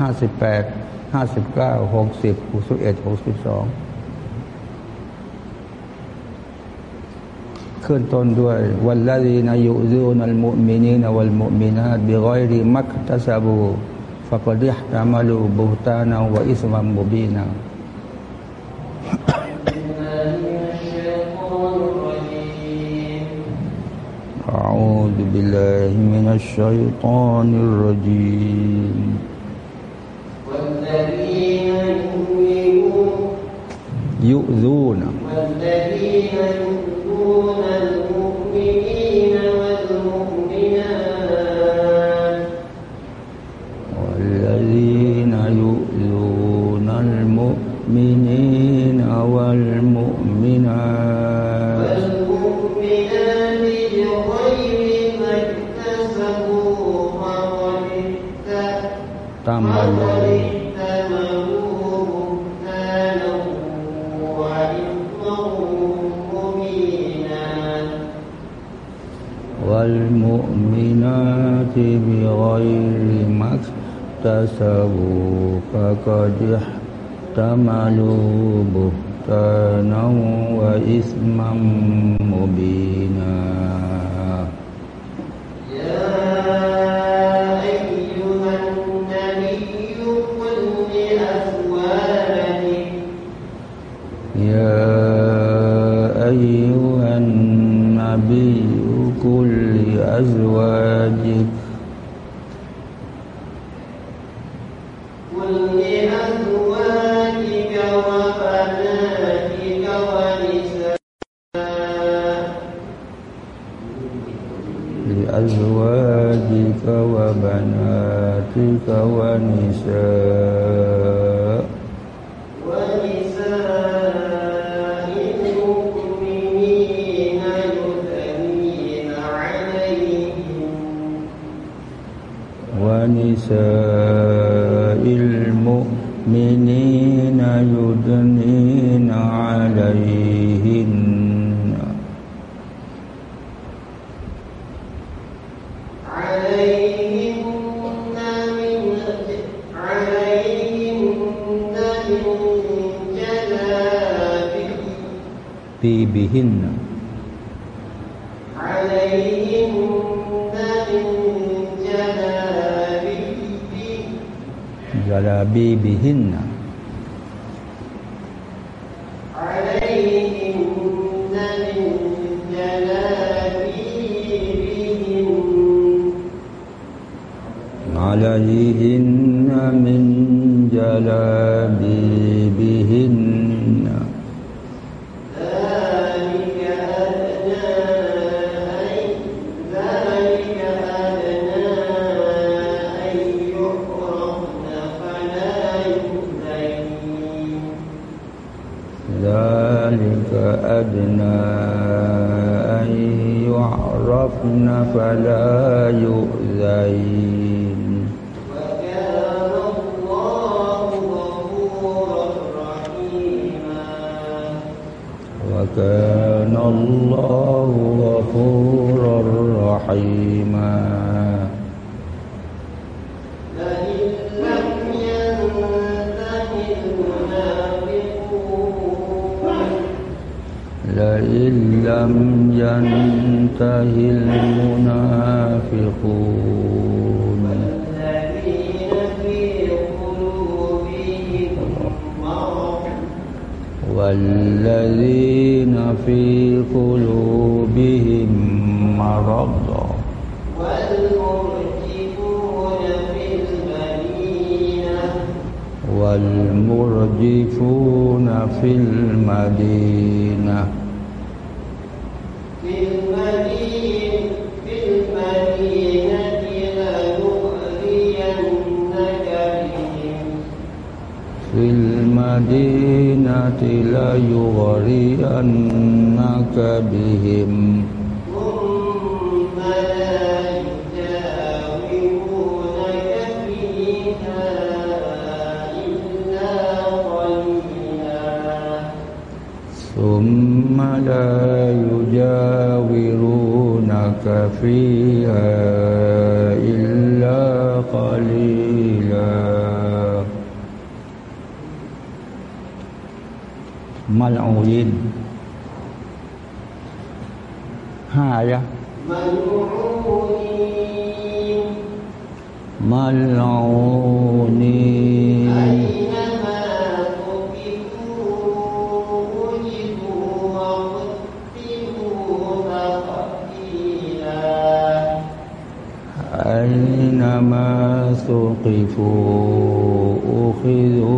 ห้าสิบแปดห้าสิบเก้าหกสิบหกสิบเอ็ดหกสิบสองขึ้นต้นด้วยวัลลดีนายุซูนัลมุมินีนวัลมุมินาบิกอยริมักตัสบูฟะกดิฮตามาลูบุตานาวะอิสมัมบุบีนา أعوذ بالله من الشيطان الرجيم يؤذون. والذين يؤذون اكتسبوا فقد احتملوا بهتانا وإثما مبينا أزواجك وبناتك ونساء. ونساء المؤمنين يدنين عليهم ونساء المؤمنين يدنين عليهم بهن جلابيبهن عليهن من جلابيبهن. عليهن من جلابيبهن. يعرفن فلا يؤذين. وكان الله غفورا رحيما وكان الله غفورا رحيما. لم ينته المنافقون. والذين في قلوبهم مرض. والمرجفون في المدينة. والمرجفون في المدينة المدينة ليغرينك بهم ثم لا يجاورونك فيها إلا قليلا ثم لا يجاورونك فيها มัลอูยินห้าอะมัลอูนีมาสุกิฟูอุคิดู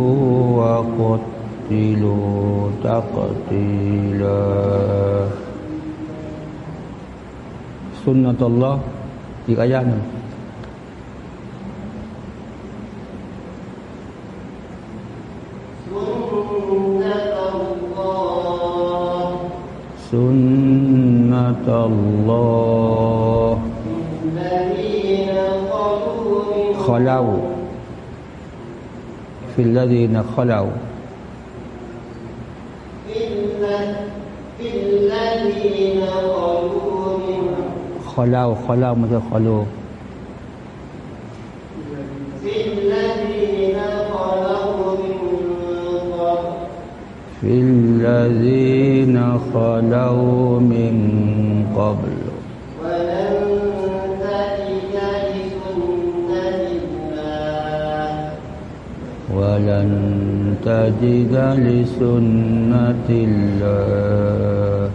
วะกติลูน นะตัลลอฮ์อีกอายะหนึ่งสุนนะตัลลอฮ์ خلوا في الذين خلوا خلاو خلاو مثل خلو في الذين خلوا من قبل. ولن تجد لسنة الله ولن تجد لسنة الله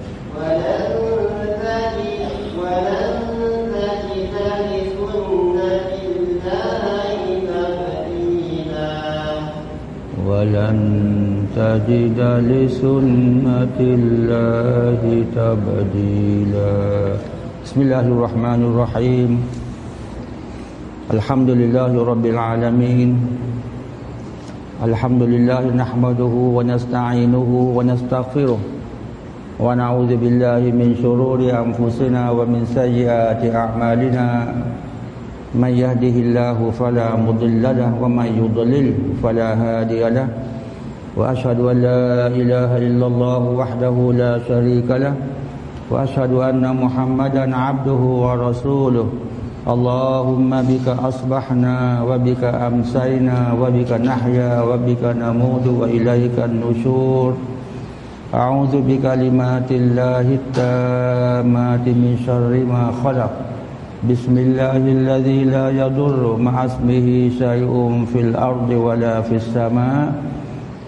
ولن تجد لسنة الله تبديلا. بسم الله الرحمن الرحيم. الحمد لله رب العالمين. الحمد لله نحمده ونستعينه ونستغفره. ونعوذ بالله من شرور أنفسنا ومن سيئات أعمالنا. من يهده الله فلا مضل له ومن يضلل فلا هادي له. وأشهد أن لا إله إلا الله وحده لا شريك له وأشهد أن محمدا عبده ورسوله. اللهم بك أصبحنا وبك أمسينا وبك نحيا وبك نموت وإليك النشور. أعوذ بكلمات الله التامات من شر ما خلق. بسم الله الذي لا يضر مع اسمه شيء في الأرض ولا في السماء.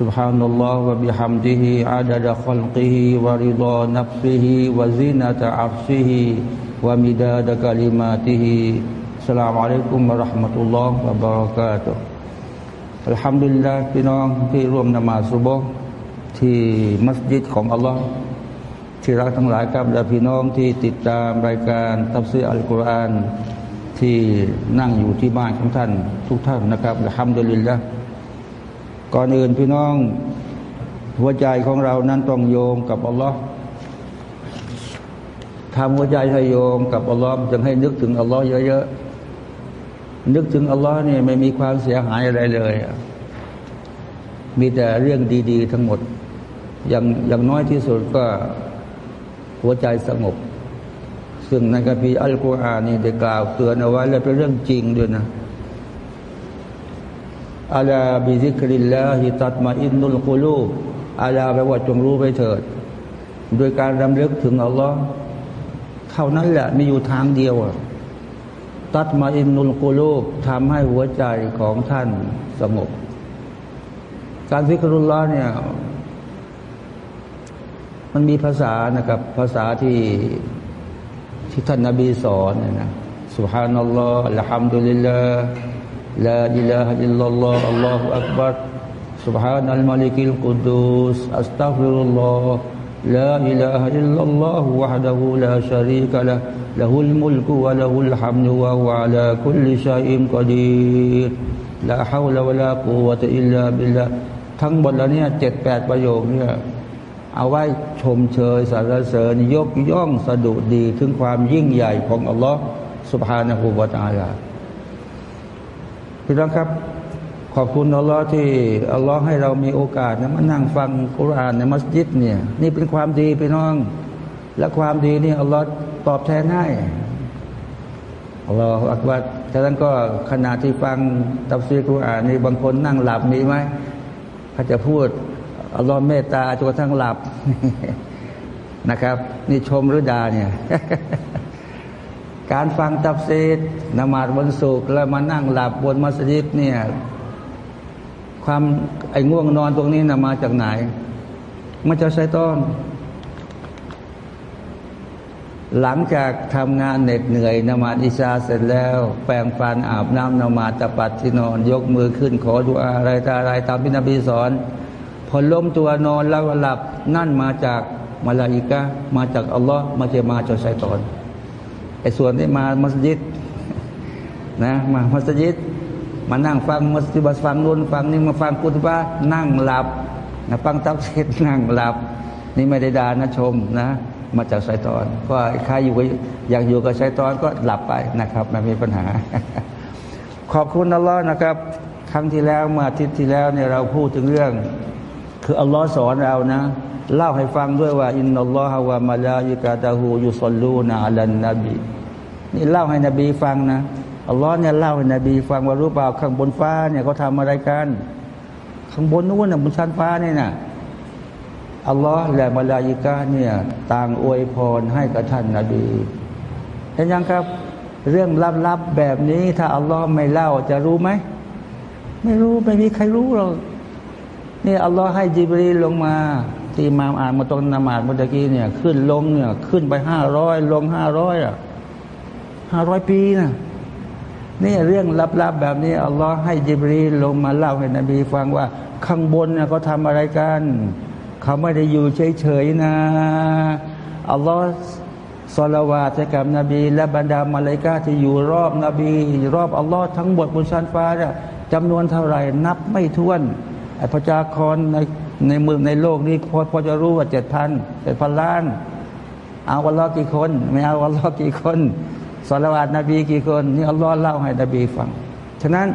سبحان الله وبحمده عدد خلقه ورضا نفسه وزينة عرشه ومداد كلماته السلام عليكم ورحمة الله وبركاته อัลฮัมดุลิลลาห์พี่น้องที่ร่วมนมาสุบฮ์ที่มัสยิดของอัลลอฮ์ที่รักทั้งหลายครับและพี่น้องที่ติดตามรายการตัฟซีอัลกุรอานที่นั่งอยู่ที่บ้านของท่านทุกท่านนะครับอัลฮัมดุลิลลาห์ ก่อนอื่นพี่น้อง หัวใจของเรานั้นต้องโยงกับอัลลอฮ์ทำหัวใจให้โยงกับอัลลอฮ์จึงให้นึกถึงอัลลอฮ์เยอะๆนึกถึงอัลลอฮ์นี่ไม่มีความเสียหายอะไรเลยมีแต่เรื่องดี ๆ ทั้งหมด อย่างอย่างน้อยที่สุดก็หัวใจสงบ ซึ่งในคัมภีร์อัลกุรอานนี่ได้กล่าวเตือนเอาไว้และเป็นเรื่องจริงด้วยนะ ألا بذكر الله تطمئن القلوب ألا แปลว่าจงรู้ไปเถิด โดยการรำลึกถึงอัลลอฮ์เท่านั้นแหละมีอยู่ทางเดียวتطمئن القلوب ทำให้หัวใจของท่านสงบ การذكر الله เนี่ยมันมีภาษานะครับ ภาษาที่ที่ท่านนาบีสอนนะสุฮานัลลอฮ์ละฮัมดุลิลลาห์ لا إله إلا الله الله أكبر. سبحان الملك القدوس. أستغفر الله. لا إله إلا الله وحده لا شريك له. له الملك وله الحمد وهو على كل شيء قدير. لا حول ولا قوة إلا بالله. ทั้งหมดแล้วเนี่ยเจ็ดแปดประโยคเนี่ยเอาไว้ชมเชยสรรเสริญยกย่องสะดุดดีถึงความยิ่งใหญ่ของอัลลอฮ์สุบฮานะฮูวาตาลา พี่น้องครับ ขอบคุณอัลลอฮ์ที่อัลลอฮ์ให้เรามีโอกาสนะมานั่งฟังคุรานในมัสยิดเนี่ย นี่เป็นความดีพี่น้อง และความดีนี่อัลลอฮ์ตอบแทนให้อัลลอฮ์อักบัดฉะนั้นก็ขณะที่ฟังตัฟซีคุรานนี่บางคนนั่งหลับมีไหมเขาจะพูดอัลลอฮ์เมตตาจนกระทั่งหลับนะครับ นี่ชมหรือด่าเนี่ย การฟังตับเซตนมาดวันศุกร์แล้วมานั่งหลับบนมัสยิดเนี่ย ความไอ้ง่วงนอนตรงนี้นะมาจากไหนมาจากไซต้อน หลังจากทำงานเหน็ดเหนื่อยนมาดอิชาเสร็จแล้ว แปรงฟันอาบน้ำนมาตะปัดที่นอน ยกมือขึ้นขอดูอะไรตาอะไรตามพินบีสอนพอล้มตัวนอนแล้วหลับนั่นมาจากมาลาอิกะมาจากอัลลอฮ์มาจมาจากไซตอน ไอ้ส่วนที่มามัสยิดนะมามัสยิด มานั่งฟังมัสยิดฟังนู่นฟังนี่มาฟังกุตบะนั่งหลับนะฟังตับเสร็จนั่งหลับ นี่ไม่ได้ดานะชมนะ มาจากไซตอน ก็ใครอยู่อยากอยู่กับไซตอนก็หลับไปนะครับไม่มีปัญหา ขอบคุณอัลลอฮ์นะครับ ครั้งที่แล้วมาอาทิศที่แล้วเนี่ยเราพูดถึงเรื่อง คืออัลลอฮ์สอนเรานะ เล่าให้ฟังด้วยว่า อินนัลลอฮฺวะมาลาอิกาตาหูยุสลูนาอัลันนบีนี่เล่าให้นบีฟังนะอัลลอฮ์เนี่ยเล่าให้นบีฟังว่ารู้เปล่าข้างบนฟ้าเนี่ยเขาทำอะไรกัน ข้างบนนู้นน่ะบนชั้นฟ้าเนี่ยนะอัลลอฮ์และมาลาอิกาเนี่ยต่างอวยพรให้กับท่านนบีเห็นยังครับ เรื่องลับๆแบบนี้ถ้าอัลลอฮ์ไม่เล่าจะรู้ไหมไม่รู้ไม่มีใครรู้หรอกนี่อัลลอฮ์ให้จิบรีลงมา ที่มาอ่านมาตรงนมาดมุตะกี้เนี่ย ขึ้นลงเนี่ย ขึ้นไปห้าร้อยลงห้าร้อยอะห้าร้อยปีนะนี่เรื่องลับๆแบบนี้อัลลอฮ์ให้จิบรีลงมาเล่าให้นบีฟังว่า ข้างบนเนี่ยเขาทำอะไรกันเขาไม่ได้อยู่เฉยๆนะอัลลอฮ์สลาวาตกับนบี และบรรดามาเลกาที่อยู่รอบนบี รอบอัลลอฮ์ทั้งหมดบนชั้นฟ้าเนี่ยจำนวนเท่าไหร่ นับไม่ถ้วนไอ้ประชากรใน ในเมืองในโลกนี้พอพอจะรู้ว่าเจ็ดพันเจ็ดพันล้าน เอาอัลลอฮ์กี่คน ไม่เอาอัลลอฮ์กี่คนสลาวาตนบีกี่คนนี่อัลลอฮ์เล่าให้นบีฟังฉะนั้น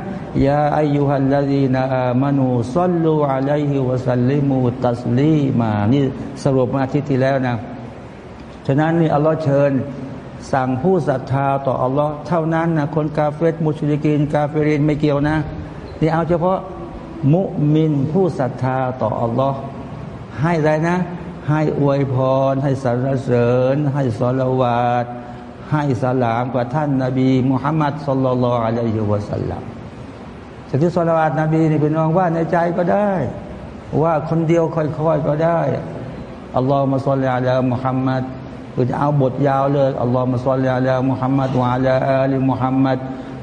يا أيها الذين آمنوا صلوا عليه وسلموا تسليما นี่สรุปมาที่ที่แล้วนะฉะนั้นนี่อัลลอฮ์เชิญสั่งผู้ศรัทธาต่ออัลลอฮ์เท่านั้นนะคนกาเฟรมุชริกีน กาฟิรีนไม่เกี่ยวนะนี่เอาเฉพาะ มุมินผู้ศรัทธาต่ออัลลอฮ์ให้อะไรนะ ให้อวยพร ให้สรรเสริญ ให้สลวาดให้สลามกับท่านนาบีมุฮัมมัดสุลลัลอะลัยฮิวะสัลลัมสิ่งที่สลวาดนบีนี่เป็นน้องว่าในใจก็ได้ ว่าคนเดียวค่อยๆก็ได้อัลลอฮ์มาสุลลัลมุฮัมมัดคือจะเอาบทยาวเลยอัลลอฮ์มาสุลลัลมุฮัมมัดวะอัลลอฮ์มุฮัมมัด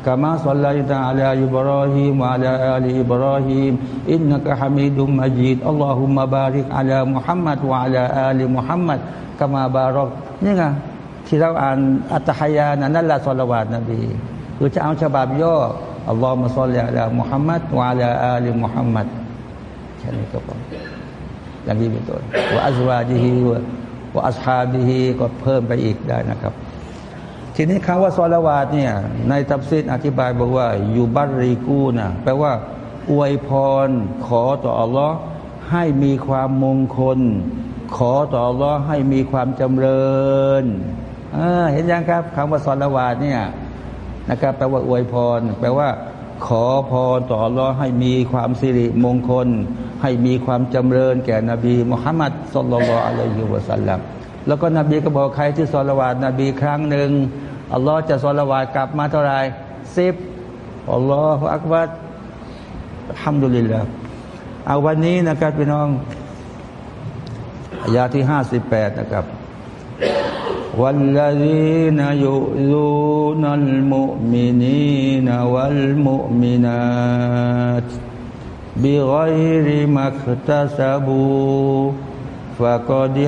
كما صليت على إبراهيم وعلى آل إبراهيم إنك حميد مجيد اللهم بارك على محمد وعلى آل محمد كما بارك นี่ไงที่เราอ่านอัตฮยานะนั่นแหละสลวาตนบีคือจะเอาฉบับย่ออัลลอฮฺมาสัลลัลลอฮมุฮัมมัดวะลาอาลีมุฮัมมัดแค่นี้ก็พออย่างนี้เป็นต้นว่าอัลวาจิฮีว่าอัลฮาบิฮีก็เพิ่มไปอีกได้นะครับ ทีนี้คำว่าซอลาวาดเนี่ยในตับซิดอธิบายบอกว่าอยู่บัตรีกูนะแปลว่า อวยพร ขอต่ออัลลอฮ์ให้มีความมงคล ขอต่ออัลลอฮ์ให้มีความจำเริญเห็นยังครับคำว่าซอลาวาดเนี่ยนะครับแปลว่าอวยพร แปลว่า ขอพรต่ออัลลอฮ์ให้มีความสิริมงคล ให้มีความจำเริญแก่นบีมุฮัมมัดสุลลัลอะลัยฮิวะสัลลัม แล้วก็นบีก็บอกใครที่สละวาดนบีครั้งหนึ่งอัลลอฮ์จะสละวาดกลับมาเท่าไรสิบอัลลอฮฺอักบัดฮัมดุลิลละเอาวันนี้นะครับพี่น้องอายาที่ห้าสิบแปดนะครับวันละดีนายุรุนัลมุมินีนวัลมุมินาตบิไกริมักตะสบูฟะกดิ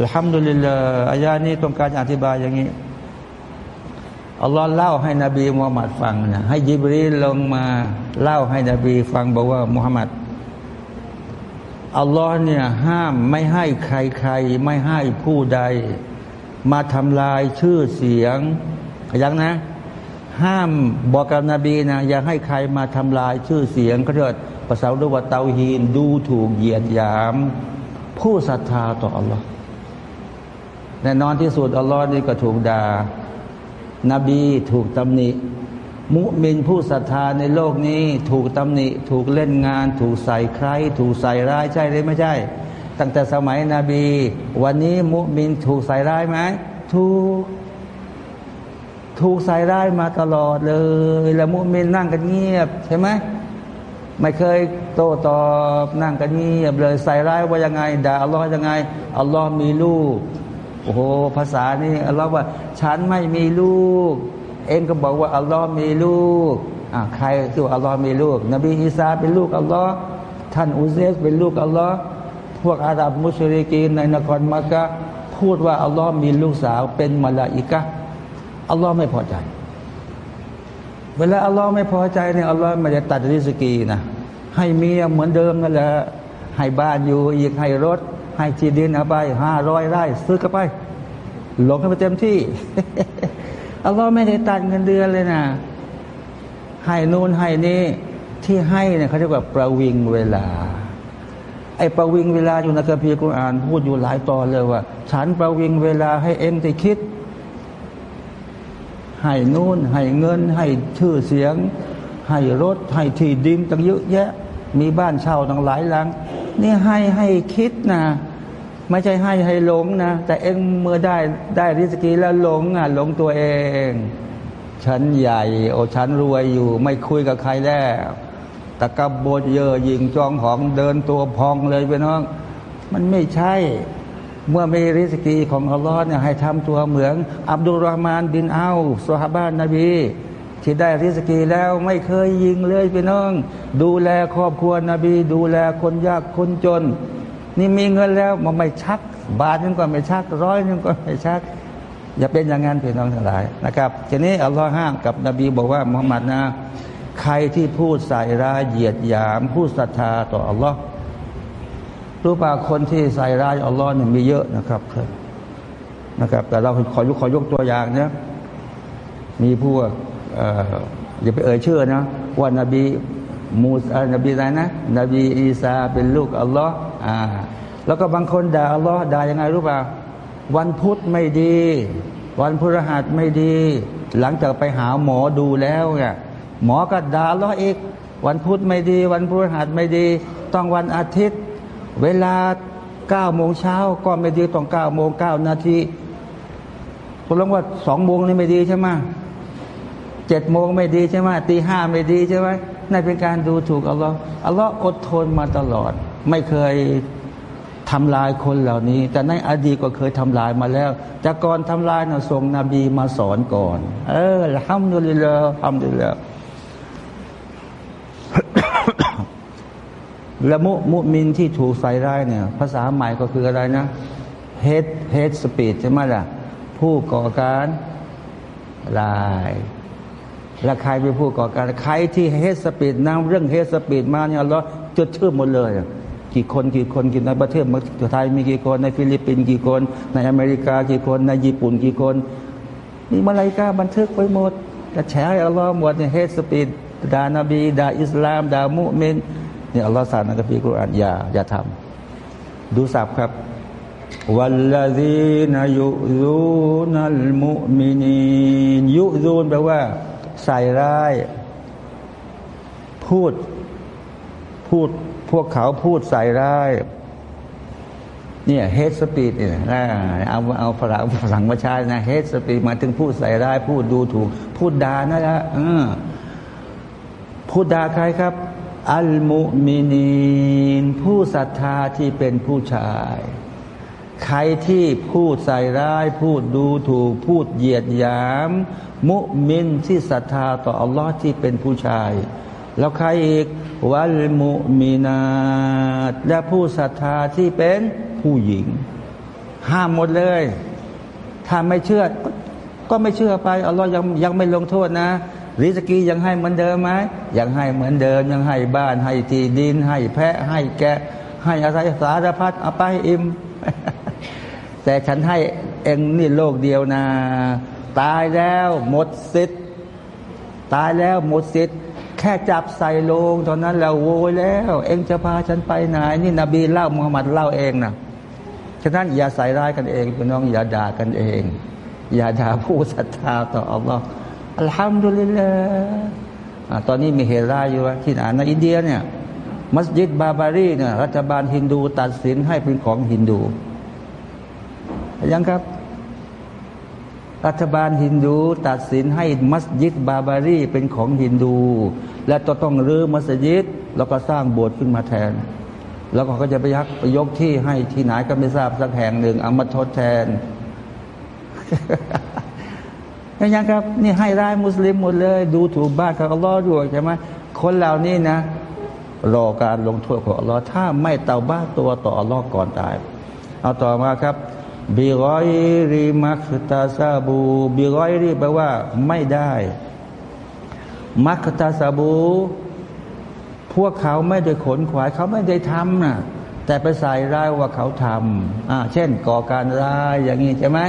อัลฮัมดุลิลลาห์อายานี้ต้องการอธิบายอย่างนี้อัลลอฮ์เล่าให้นบีมูฮัมมัดฟังนะให้ยิบรีลงมาเล่าให้นบีฟังบอกว่ามูฮัมมัดอัลลอฮ์เนี่ยห้ามไม่ให้ใครๆ ไม่ให้ผู้ใด มาทำลายชื่อเสียงยังนะ ห้ามบอกกับนบีนะอย่าให้ใครมาทำลายชื่อเสียงเขาเรียกภาษาอุวะเตาฮีนดูถูกเหยียดหยาม ผู้ศรัทธาต่ออัลลอฮ์ แน่นอนที่สุดอัลลอฮ์นี่ก็ถูกด่านบีถูกตำหนิ มุมินผู้ศรัทธาในโลกนี้ถูกตำหนิ ถูกเล่นงาน ถูกใส่ใคร ถูกใส่ร้ายใช่หรือไม่ใช่ ตั้งแต่สมัยนบี วันนี้มุมินถูกใส่ร้ายไหมถูกถูกใส่ร้ายมาตลอดเลย แล้วมุมินนั่งกันเงียบใช่ไหมไม่เคยโต้ตอบนั่งกันเงียบเลยใส่ร้ายว่ายังไงด่าอัลลอฮ์ยังไงอัลลอฮ์มีลูก โอ้โหภาษานี่อัลลอฮ์ว่า ฉันไม่มีลูก เองก็บอกว่าอัลลอฮ์มีลูกอ่าใครที่อัลลอฮ์มีลูก นบีอีสาเป็นลูกอัลลอฮ์ท่านอุเซสเป็นลูกอัลลอฮ์พวกอาหรับมุชริกีนในนครมักกะพูดว่าอัลลอฮ์มีลูกสาวเป็นมาลาอิกะอัลลอฮ์ไม่พอใจ เวลาอัลลอฮ์ไม่พอใจเนี่ยอัลลอฮ์มันจะตัดริสกีนะให้เมียเหมือนเดิมนั่นแหละให้บ้านอยู่อีกให้รถ ให้ที่ดินเอาไปห้าร้อยไร่ซื้อกันไป หลงกันไปเต็มที่อัลลอฮ์ไม่ได้ตัดเงินเดือนเลยนะให้นูนให้นี่ที่ให้เนี่ยเขาเรียกว่าประวิงเวลา ไอ้ประวิงเวลาอยู่ในคัมภีร์กุรอานพูดอยู่หลายตอนเลยว่า ฉันประวิงเวลาให้เอ็มติคิด ให้นู่นให้เงิน ให้ชื่อเสียง ให้รถ ให้ที่ดินตั้งเยอะแยะ มีบ้านเช่าตั้งหลายหลัง นี่ให้ให้คิดนะไม่ใช่ให้ให้หลงนะ แต่เองเมื่อได้ได้ริสกีแล้วหลงอะหลงตัวเอง ฉันใหญ่ โอฉันรวยอยู่ ไม่คุยกับใครแล้วตะกบบดเยอะยิงจองของเดินตัวพองเลยไปน้อง มันไม่ใช่ เมื่อมีริสกีของอัลลอฮ์เนี่ยให้ทำตัวเหมือน อับดุลรหมานบินเอาสฮาบานนบี ที่ได้ริสกีแล้วไม่เคยยิงเลยไปน้อง ดูแลครอบครัวนบี ดูแลคนยากคนจน นี่มีเงินแล้วมันไม่ชัก บาทนึงก็ไม่ชัก ร้อยนึงก็ไม่ชัก อย่าเป็นอย่างนั้นพี่น้องทั้งหลายนะครับทีนี้อัลลอฮ์ห้ามกับนบีบอกว่ามุฮัมมัดนะใครที่พูดใส่ร้ายเหยียดหยามพูดศรัทธาต่ออัลลอฮ์รู้ป่าคนที่ใส่ร้ายอัลลอฮ์เนี่ยมีเยอะนะครับนะครับ แต่เราขอยกขอยกตัวอย่างเนี่ยมีพวก อย่าไปเอ่ยชื่อนะว่านบีมูซานบีอะไรนะ นบีอีสาเป็นลูกอัลลอฮ์อ่าแล้วก็บางคนด่าอัลลอฮ์ด่ายังไงรู้ป่าวันพุธไม่ดี วันพฤหัสไม่ดี หลังจากไปหาหมอดูแล้วเนี่ยหมอก็ด่าอัลลอฮ์อีก วันพุธไม่ดี วันพฤหัสไม่ดี ต้องวันอาทิตย์ เวลาเก้าโมงเช้าก็ไม่ดีต้องเก้าโมงเก้านาทีคุณลงว่าสองโมงนี่ไม่ดีใช่ไหม เจ็ดโมงไม่ดีใช่ไหมตีห้าไม่ดีใช่ไหมนั่นเป็นการดูถูกอัลลอฮ์อัลลอฮ์อดทนมาตลอด ไม่เคยทำลายคนเหล่านี้ แต่ในอดีตก็เคยทำลายมาแล้วจากก่อนทำลายนะส่งนบีมาสอนก่อน เออالحمد لله الحمد لله และมุมุมินที่ถูกใส่ร้ายเนี่ย ภาษาใหม่ก็คืออะไรนะ hate hate speech ใช่ไหมล่ะ ผู้ก่อการร้าย และใครเป็นผู้ก่อการใครที่ hate speech นำเรื่อง hate speech มาเนี่ยเราจดชื่อหมดเลย กี่คนกี่คนกี่ในประเทศเมืองไทยมีกี่คนในฟิลิปปินส์กี่คน ในอเมริกากี่คนในญี่ปุ่นกี่คน มีมาลาอิกะฮ์บันทึกไว้หมดแต่แฉอัลลอฮ์หมดเนี่ย hate speech ด่านบีด่าอิสลามด่ามุมินเนี่ยอัลลอฮ์สั่งในคัมภีร์กุรอานอย่าอย่าทำดูศัพท์ครับ والذين يؤذون المؤمنين يؤذون แปลว่า ใส่ร้าย พูดพูดพวกเขาพูดใส่ร้ายเนี่ย hate speech เนี่ยเอาเอาฝรั่งฝรั่งมาใช้นะ hate speech หมายถึงพูดใส่ร้าย พูดดูถูก พูดด่านั่นแหละผู้ด่าใครครับ อัลมุมินีน ผู้ศรัทธาที่เป็นผู้ชาย ใครที่พูดใส่ร้าย พูดดูถูก พูดเหยียดหยาม มุมินที่ศรัทธาต่ออัลลอฮ์ที่เป็นผู้ชาย แล้วใครอีก วัลมุมินาตและผู้ศรัทธาที่เป็นผู้หญิง ห้ามหมดเลย ถ้าไม่เชื่อ ก็ไม่เชื่อไปอัลลอฮ์ยังยังไม่ลงโทษนะริสกียังให้เหมือนเดิมไหมยังให้เหมือนเดิม ยังให้บ้าน ให้ที่ดิน ให้แพะ ให้แกะ ให้อะไรสารพัดเอาไปอิ่ม แต่ฉันให้เองนี่โลกเดียวนะ ตายแล้วหมดสิทธิ์ตายแล้วหมดสิทธิ์แค่จับใส่ลงตอนนั้นเราโวยแล้ว เองจะพาฉันไปไหน นี่นบีเล่ามุฮัมมัดเล่าเองนะฉะนั้นอย่าใส่ร้ายกันเองพี่น้องอย่าด่ากันเอง อย่าด่าผู้ศรัทธาต่ออัลลอฮ์อัลฮัมดุลิลลาห์ตอนนี้มีเหตุร้ายอยู่ที่ไหนในอินเดียเนี่ย มัสยิดบาบารีเนี่ยรัฐบาลฮินดูตัดสินให้เป็นของฮินดู ยังครับ รัฐบาลฮินดูตัดสินให้มัสยิดบาบารีเป็นของฮินดู และต้องต้องรื้อมัสยิด แล้วก็สร้างโบสถ์ขึ้นมาแทน แล้วก็จะไปยักไปยกที่ให้ที่ไหนก็ไม่ทราบสักแห่งหนึ่งเอามาทดแทนยังครับ นี่ให้ร้ายมุสลิมหมดเลย ดูถูกบ้านของอัลลอฮ์ด้วยใช่ไหมคนเหล่านี้นะ รอการลงโทษของอัลลอฮ์ถ้าไม่เตาบ้าตัวต่ออัลลอฮ์ก่อนตาย เอาต่อมาครับ บิรอยริมักตาซาบูบิรอยรีแปลว่า ไม่ได้ มักตาซาบู พวกเขาไม่ได้ขนขวาย เขาไม่ได้ทำนะแต่ไปใส่ร้ายว่าเขาทำอ่าเช่น ก่อการร้ายอย่างนี้ใช่ไหม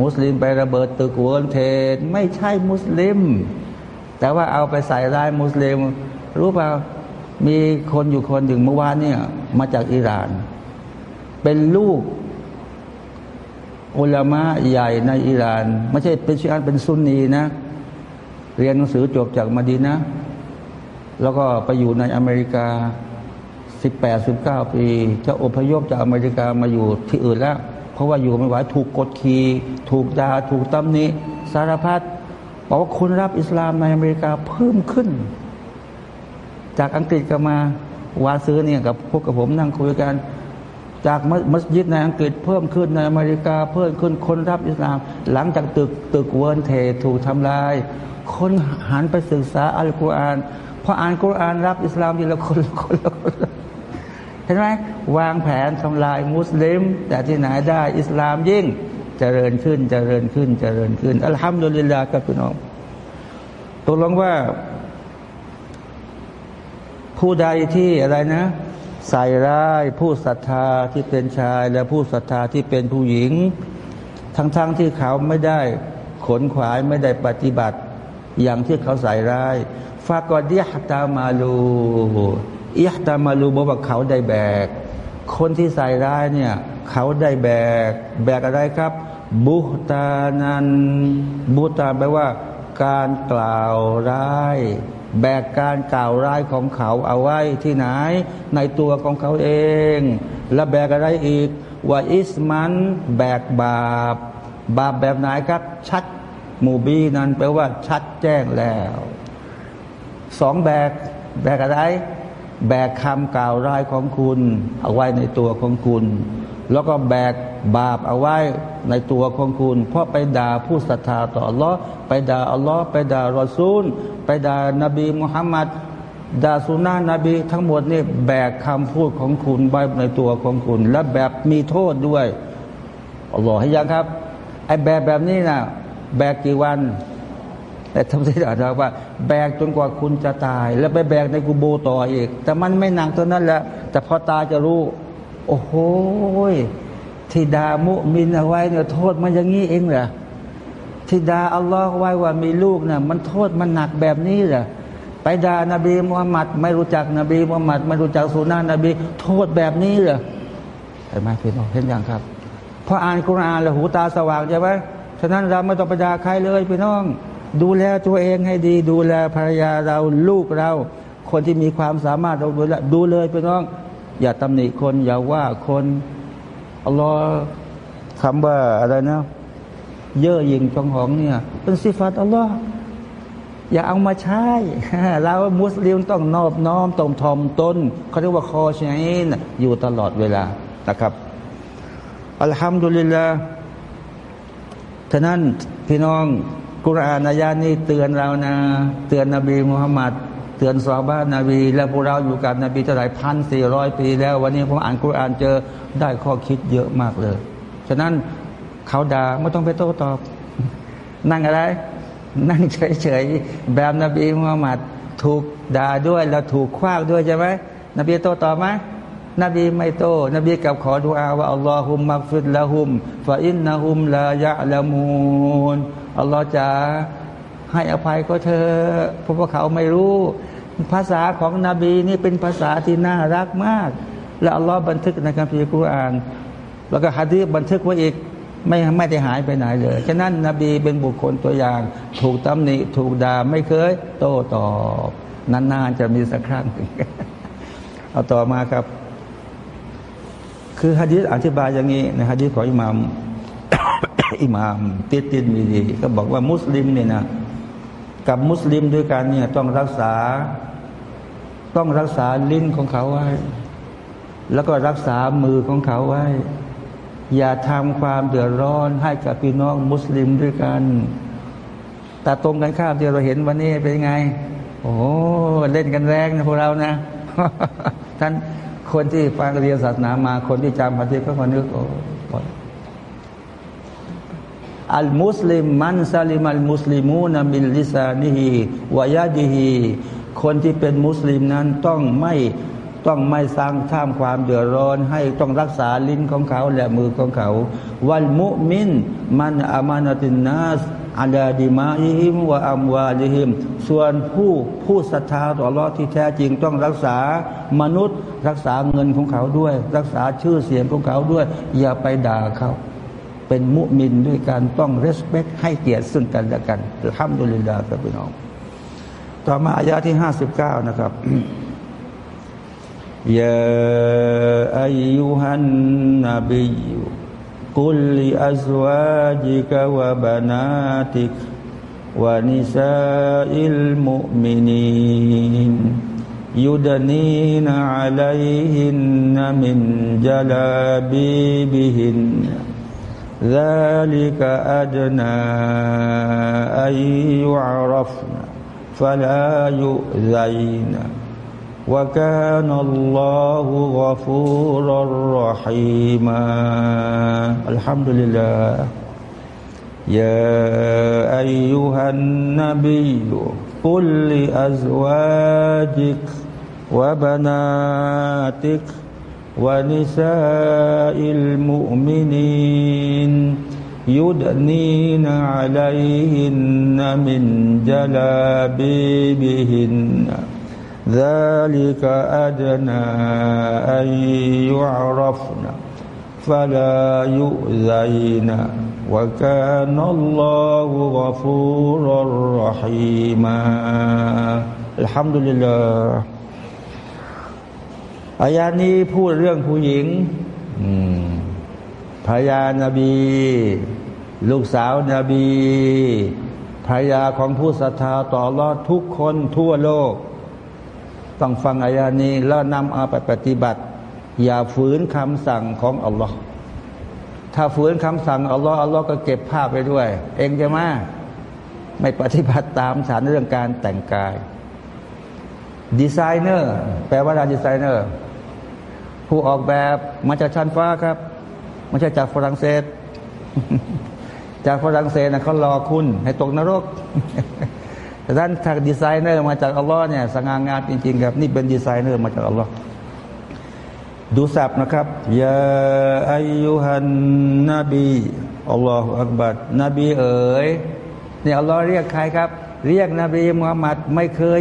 มุสลิมไประเบิดตึกวัลเทนไม่ใช่มุสลิม แต่ว่าเอาไปใส่ร้ายมุสลิม รู้เปล่ามีคนอยู่คนหนึ่งเมื่อวานเนี่ย มาจากอิหร่าน เป็นลูก อุลามะใหญ่ในอิหร่าน ไม่ใช่เป็นชีอะเป็นซุนนีนะ เรียนหนังสือจบจากมาดีนะ แล้วก็ไปอยู่ในอเมริกาสิบแปดสิบเก้าปี จะอพยพจากอเมริกามาอยู่ที่อื่นแล้ว เพราะว่าอยู่ไม่ไหวถูกกดขี่ถูกด่าถูกตำหนิสารพัดบอกว่าคนรับอิสลามในอเมริกาเพิ่มขึ้น จากอังกฤษก็มาวาซื้อเนี่ยกับพวกกับผมนั่งคุยกัน จากมัสยิดในอังกฤษเพิ่มขึ้นในอเมริกาเพิ่มขึ้นคนรับอิสลาม หลังจากตึกตึก World Trade ถูกทำลาย คนหันไปศึกษาอัลกุรอานพออ่านกุรอานรับอิสลามทีละคนละคนละคนเห็นไหมวางแผนทำลายมุสลิม แต่ที่ไหนได้อิสลามยิ่งเจริญขึ้นเจริญขึ้นเจริญขึ้น อัลฮัมดุลิลลาห์กับพี่น้องตกลงว่า ผู้ใดที่อะไรนะ ใส่ร้ายผู้ศรัทธาที่เป็นชายและผู้ศรัทธาที่เป็นผู้หญิง ทั้งๆทที่เขาไม่ได้ขนขวายไม่ได้ปฏิบัติ อย่างที่เขาใส่ร้ายฟากอดียตามาลูอิยตามาลูบอกว่าเขาได้แบก คนที่ใส่ร้ายเนี่ยเขาได้แบก แบกอะไรครับ บุตานันบุตาแปลว่า การกล่าวร้าย แบกการกล่าวร้ายของเขาเอาไว้ที่ไหน ในตัวของเขาเอง และแบกอะไรอีกว่าอิสมันแบกบาป บาปแบบไหนครับ ชัดมูบีนั้นแปลว่า ชัดแจ้งแล้วสองแบก แบกอะไร แบกคำกล่าวร้ายของคุณ เอาไว้ในตัวของคุณ แล้วก็แบก บาปเอาไว้ในตัวของคุณ เพราะไปด่าผู้ศรัทธาต่ออัลลอฮ์ไปด่าอัลลอฮ์ไปด่ารอซูล ไปด่านบีมุฮัมมัดด่าสุนานะนบีทั้งหมดนี่แบกคำพูดของคุณไว้ในตัวของคุณ และแบบมีโทษด้วยอัลลอฮ์ให้ยังครับไอ้แบบแบบนี้นะแบกกี่วันแต่ทำสิอาจารย์ว่า แบกจนกว่าคุณจะตาย แล้วไปแบกในกูโบต่ออีก แต่มันไม่หนักเท่านั้นแหละแต่พอตาจะรู้ โอ้โห ที่ดามุมินเอาไว้เนี่ยโทษมันอย่างนี้เองเหรอที่ดาอัลลอฮ์ไว้ว่ามีลูกเนี่ยมันโทษมันหนักแบบนี้เหรอไปด่านาบีมุฮัมมัดไม่รู้จักนบีมุฮัมมัดไม่รู้จักสุนานะนบี โทษแบบนี้เหรอเห็นไหมพี่น้องเห็นอย่างครับพออ่านคุรานแล้วหูตาสว่างใช่ไหมฉะนั้นเราไม่ต้องไปด่าใครเลยพี่น้อง ดูแลตัวเองให้ดี ดูแลภรรยาเราลูกเรา คนที่มีความสามารถเราดูแลดูเลยไปน้อง อย่าตำหนิคนอย่าว่าคน อัลลอฮ์คำว่าอะไรนะ เย่อหยิ่งจองหองเนี่ย เป็นสิฟัตอัลลอฮ์อย่าเอามาใช้เรามุสลิมต้องนอบน้อมตรงทอมตนเขาเรียกว่าคอชัยนอยู่ตลอดเวลานะครับอัลฮัมดุลิลลาห์ฉะนั้นพี่น้องกุรอานอายานี้เตือนเรานะ เตือนนบีมุฮัมมัด เตือนสาบ้านนบี และพวกเราอยู่กับนบีเท่าไรพันสี่ร้อยปีแล้ว วันนี้ผมอ่านกุรานเจอได้ข้อคิดเยอะมากเลย ฉะนั้นเขาด่าไม่ต้องไปโต้ตอบ นั่งอะไร นั่งเฉยๆแบบนบีมุฮัมมัดถูกด่าด้วยแล้วถูกคว้างด้วยใช่ไหมนบีโต้ตอบไหมนบีไม่โต นบีกับขอดุอาว่าอัลลอฮุมมักฟิดละหุมฟาอินนะหุมลายะละมูนอัลลอฮ์จะให้อภัยก็เธอเพราะว่าเขาไม่รู้ ภาษาของนบีนี่เป็นภาษาที่น่ารักมาก และอัลลอฮ์บันทึกในคัมภีร์กุรอาน แล้วก็ฮะดีบันทึกไว้อีกไม่ไม่ได้หายไปไหนเลยฉะนั้นนบีเป็นบุคคลตัวอย่าง ถูกตำหนิถูกด่าไม่เคย โต้ตอบนานๆจะมีสักครั้งเอาต่อมาครับ คือฮะดีษอธิบายอย่างนี้ในฮะดีษของอิหมามอิหมามติดติดมีดี ก็บอกว่ามุสลิมเนี่ยนะกับมุสลิมด้วยกันเนี่ยต้องรักษา ต้องรักษาลิ้นของเขาไว้ แล้วก็รักษามือของเขาไว้ อย่าทำความเดือดร้อนให้กับพี่น้องมุสลิมด้วยกัน แต่ตรงกันข้ามที่เราเห็นวันนี้เป็นไง โอ้เล่นกันแรงนะพวกเรานะ ท่านคนที่ฟังเรียนศาสนามาคนที่จำฮะดีษก็มานึกโอ้المسلم من سلم المسلمون من لسانه ويده คนที่เป็นมุสลิมนั้นต้องไม่ต้องไม่สร้างท่ามความเดือดร้อน ให้ต้องรักษาลิ้นของเขาและมือของเขา والمؤمن من أمنه الناس على دمائهم وأموالهم ส่วนผู้ผู้ศรัทธาต่อรอดที่แท้จริงต้องรักษามนุษย์ รักษาเงินของเขาด้วย รักษาชื่อเสียงของเขาด้วย อย่าไปด่าเขา เป็นมุมินด้วยการต้องเรสเพคให้เกียรติซึ่งกันและกันห้ามดุลิลลาครับพี่น้อง ต่อมาอายาที่ห้าสิบเก้านะครับยาอายุฮันนบี قل لأزواجك وبناتك ونساء المؤمنين يدنين عليهن من جلابيبهن ذلك أدنى أن يعرفن فلا يؤذين. وكان الله غفورا رحيما. الحمد لله. يا أيها النبي قل لأزواجك وبناتك ونساء المؤمنين يدنين عليهن من جلابيبهن ذلك أدنى أن يعرفن فلا يؤذين وكان الله غفورا رحيما الحمد لله อายานี้พูดเรื่องผู้หญิงภรรยานาบี ลูกสาวนาบีภรรยาของผู้ศรัทธาต่อรอดทุกคนทั่วโลก ต้องฟังอายานี้แล้วนำเอาไปปฏิบัติ อย่าฝืนคำสั่งของอัลลอฮ์ถ้าฝืนคำสั่งอัลลอฮ์อัลลอฮ์ก็เก็บภาพไปด้วย เองจะมาไม่ปฏิบัติตามสารเรื่องการแต่งกาย ดีไซเนอร์ แปลว่าอะไรดีไซเนอร์ ผู้ออกแบบมาจากชั้นฟ้าครับ ไม่ใช่จากฝรั่งเศส จากฝรั่งเศสนะเขารอคุณ ให้ตกนรกแต่ท่านทางดีไซเนอร์มาจากอัลลอฮ์เนี่ยสง่างามจริงๆครับ นี่เป็นดีไซเนอร์มาจากอัลลอฮ์ดูศัพท์นะครับ يا أيها النبي الله أكبر นบีเอ๋ยเนี่ยอัลลอฮ์เรียกใครครับ เรียกนบีมุฮัมมัดไม่เคย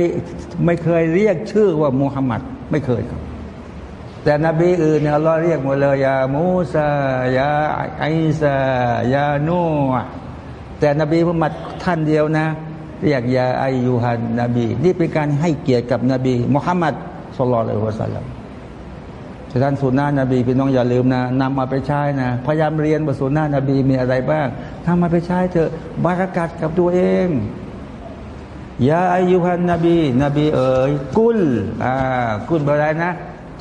ไม่เคยเรียกชื่อว่ามุฮัมมัดไม่เคยครับ แต่นบีอื่นเนี่ยอัลลอฮ์เรียกหมดเลยยามูซายาไอซายานูแต่นบีมุฮัมมัดท่านเดียวนะ เรียกยาอายุฮันนบี นี่เป็นการให้เกียรติกับนบีมุฮัมมัดสุลลัลลอฮุสซาลัมฉะนั้นสุนนะนบีพี่น้องอย่าลืมนะนำมาไปใช้นะ พยายามเรียนบทสุนนะนบีมีอะไรบ้างทำมาไปใช้เถอะบารักัดกับตัวเองยาอายุฮันนบี นบีเอ๋ยกุลอ่ากุลอะไรนะ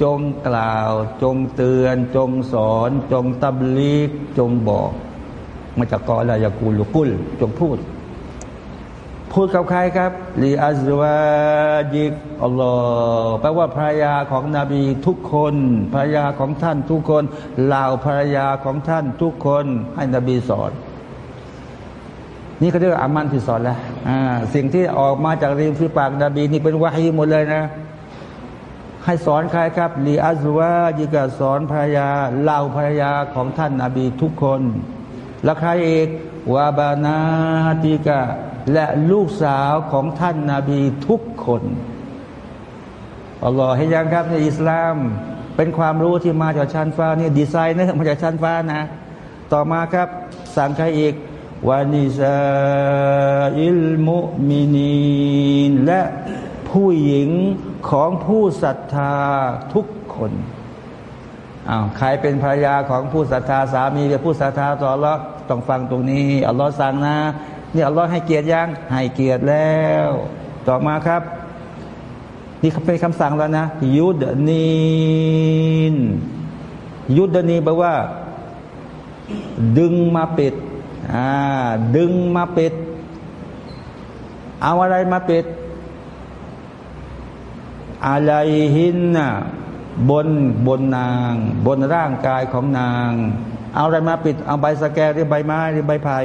จงกล่าว จงเตือน จงสอน จงตับลีกจงบอก มาจากกอลายากูลกุล จงพูด พูดกับใครครับลีอัซวาจิกอัลลอฮ์แปลว่าภรรยาของนบีทุกคนภรรยาของท่านทุกคนเหล่าภรรยาของท่านทุกคนให้นบีสอนนี่เขาเรียกอามันที่สอนแล้วสิ่งที่ออกมาจากริมฝีปากนบีนี่เป็นวาฮีหมดเลยนะ ให้สอนใครครับลีอัซวาจิกาสอนภรรยาเล่าภรรยาของท่านนาบีทุกคน และใครอีกวาบานาติกาและลูกสาวของท่านนาบีทุกคนอัลลอฮ์ให้ยังครับในอิสลาม เป็นความรู้ที่มาจากชั้นฟ้านี่ดีไซน์นอร์มาจากชั้นฟ้านะ ต่อมาครับสั่งใครอีกวานิซาอิลมุมินีนและ ผู้หญิงของผู้ศรัทธาทุกคนอ้าวใครเป็นภรรยาของผู้ศรัทธาสามีเป็นผู้ศรัทธาต่อละต้องฟังตรงนี้อัลลอฮ์สั่งนะนี่อัลลอฮ์ให้เกียรติยังให้เกียรติแล้ว ต่อมาครับ นี่เขาเป็นคำสั่งแล้วนะ ยุดนีนยุดนีแปลว่า ดึงมาปิดอ่าดึงมาปิด เอาอะไรมาปิด อะไรหินน่ะบนบนนาง บนร่างกายของนาง เอาอะไรมาปิดเอาใบสแกหรือใบไม้หรือใบไผ่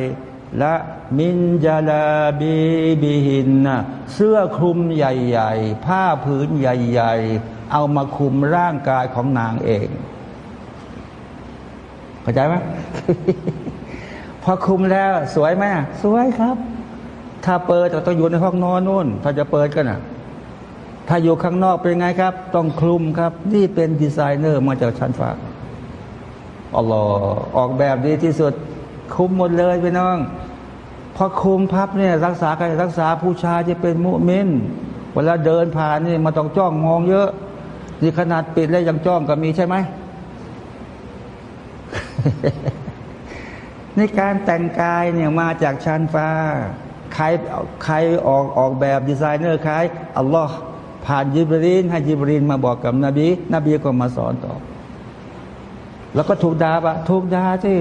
และมินจาลาบีบิหินนะเสื้อคลุมใหญ่ๆ ผ้าผืนใหญ่ ๆ เอามาคลุมร่างกายของนางเองเข้าใจไหมพอคุมแล้วสวยไหมสวยครับ ถ้าเปิดต้องอยู่ในห้องนอนนู่น ถ้าจะเปิดกันอะ ถ้าอยู่ข้างนอกเป็นไงครับ ต้องคลุมครับ นี่เป็นดีไซเนอร์มาจากชั้นฟ้าอัลลอฮ์ออกแบบดีที่สุด คุมหมดเลยพี่น้อง พอคุมพับเนี่ยรักษาใครรักษาผู้ชายจะเป็นมุมินเวลาเดินผ่านนี่มาต้องจ้องมองเยอะนี่ขนาดปิดแล้วยังจ้องก็มีใช่ไหมในการแต่งกายเนี่ยมาจากชั้นฟ้า ใครใครออกออกแบบดีไซเนอร์ใครอัลลอฮ์ ผ่านยิบรีนให้ยิบรีนมาบอกกับนบี นบีก็มาสอนต่อ แล้วก็ถูกด่าปะถูกด่าที่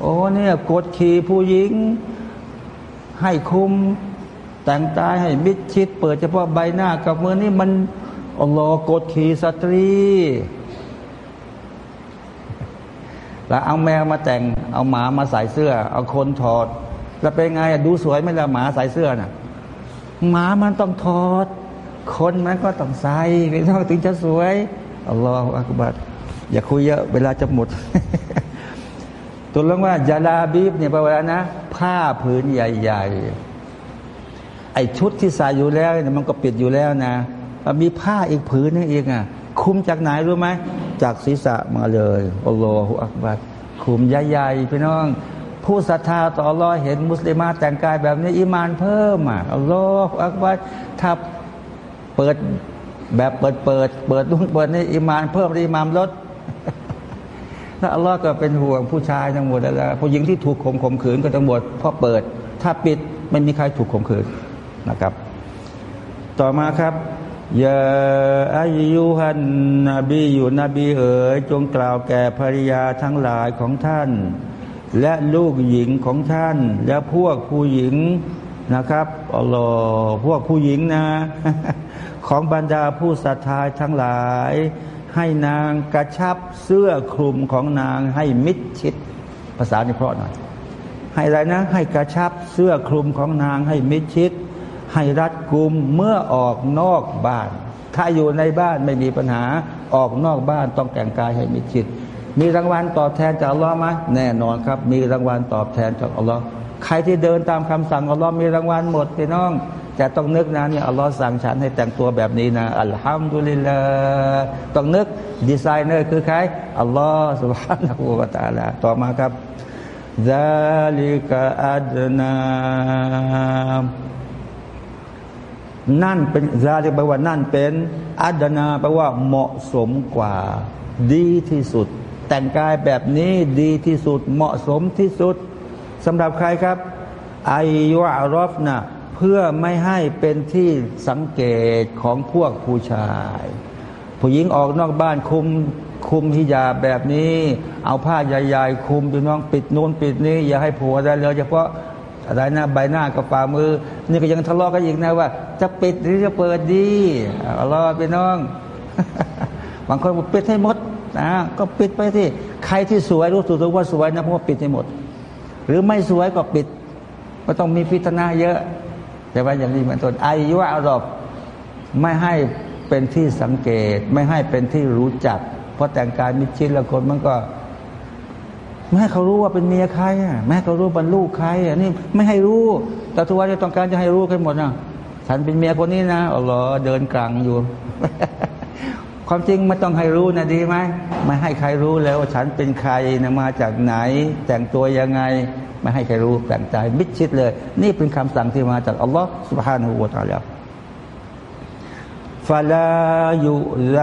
โอ้เนี่ยกดขี่ผู้หญิง ให้คุม แต่งกายให้มิดชิด เปิดเฉพาะใบหน้ากับมือนี่มันอัลลอฮ์กดขี่สตรี แล้วเอาแมวมาแต่ง เอาหมามาใส่เสื้อ เอาคนถอด แล้วเป็นไงดูสวยไหมล่ะหมาใส่เสื้อน่ะหมามันต้องถอด คนมันก็ต้องใส่ถึงจะสวยอัลลอฮฺอักบัดอย่าคุยเยอะเวลาจะหมดตัวเรื่องว่าจาลาบีบเนี่ยแปลว่านะ ผ้าผืนใหญ่ๆ ไอชุดที่ใส่อยู่แล้วเนี่ยมันก็ปิดอยู่แล้วนะมีผ้าอีกผืนนึงอีกอะคุมจากไหนรู้ไหมจากศีรษะมาเลยอัลลอฮฺอักบัดขุมใหญ่ๆพี่น้อง ผู้ศรัทธาต่อรอเห็นมุสลิมาแต่งกายแบบนี้อิมานเพิ่มอะอัลลอฮฺอักบัดถ้า เปิดแบบเปิดเปิด เปิดนุ่งเปิดนี่อิมานเพิ่มอิมามลดถ้าอัลลอฮ์ก็เป็นห่วงผู้ชายทั้งหมดแล้วผู้หญิงที่ถูกข่มข่มขืนก็ทั้งหมดเพราะเปิด ถ้าปิดไม่มีใครถูกข่มขืนนะครับ ต่อมาครับยาอายุหันนบีอยู่นบีเอ๋ยจงกล่าวแก่ภริยาทั้งหลายของท่าน และลูกหญิงของท่าน และพวกผู้หญิงนะครับอัลลอฮ์พวกผู้หญิงนะ ของบรรดาผู้ศรัทธาทั้งหลาย ให้นางกระชับเสื้อคลุมของนางให้มิดชิด ภาษาในเพราะหน่อย ให้อะไรนะ ให้กระชับเสื้อคลุมของนางให้มิดชิด ให้รัดกุมเมื่อออกนอกบ้าน ถ้าอยู่ในบ้านไม่มีปัญหาออกนอกบ้านต้องแต่งกายให้มีจิตมีรางวัลตอบแทนจากอัลลอฮ์ไหมแน่นอนครับ มีรางวัลตอบแทนจากอัลลอฮ์ใครที่เดินตามคำสั่งอัลลอฮ์มีรางวัลหมดพี่น้อง จะต้องนึกนะเนี่ยอัลลอฮ์สั่งฉันให้แต่งตัวแบบนี้นะอัลฮัมดุลิลลาต้องนึกดีไซเนอร์คือใครอัลลอฮ์สุบฮานะหูวาตาลาต่อมาครับซาลิกาอัดนานั่นเป็นซาลิกแปลว่านั่นเป็นอัดนาแปลว่าเหมาะสมกว่า ดีที่สุด แต่งกายแบบนี้ดีที่สุดเหมาะสมที่สุดสำหรับใครครับไอวยุารอฟนะ เพื่อไม่ให้เป็นที่สังเกตของพวกผู้ชาย ผู้หญิงออกนอกบ้านคุมคุมฮิญาแบบนี้ เอาผ้าใหญ่ๆคุมพี่น้องปิดนูนปิดนี้ อย่าให้ผัวได้เลยเฉพาะอะไรนะใบหน้ากับฝ่ามือ นี่ก็ยังทะเลาะกันอีกนะว่า จะปิดหรือจะเปิดดีอัลลอฮพี่น้องบางคนบอกปิดให้หมดนะก็ปิดไปที่ใครที่สวยรู้สึกว่าสวยนะเพราะว่าปิดให้หมด หรือไม่สวยก็ปิดไม่ต้องมีพิจารณาเยอะ แต่ว่าอย่างนี้เป็นต้นอายุว่าอรอบไม่ให้เป็นที่สังเกต ไม่ให้เป็นที่รู้จัก เพราะแต่งกายมิชิดละคนมันก็ ไม่ให้เขารู้ว่าเป็นเมียใครอะแม่เขารู้เป็นลูกใครอะนี่ไม่ให้รู้ แต่ทุกวันนี้ต้องการจะให้รู้กันหมดนะฉันเป็นเมียคนนี้นะอ๋อเดินกลางอยู่ ความจริงไม่ต้องให้รู้นะดีไหมไม่ให้ใครรู้แล้วว่าฉันเป็นใครนะมาจากไหน แต่งตัวยังไง ไม่ให้ใครรู้แต่งใจมิดชิดเลย นี่เป็นคำสั่งที่มาจากอัลลอฮ์ سبحانه และ تعالى ฟาลายุไร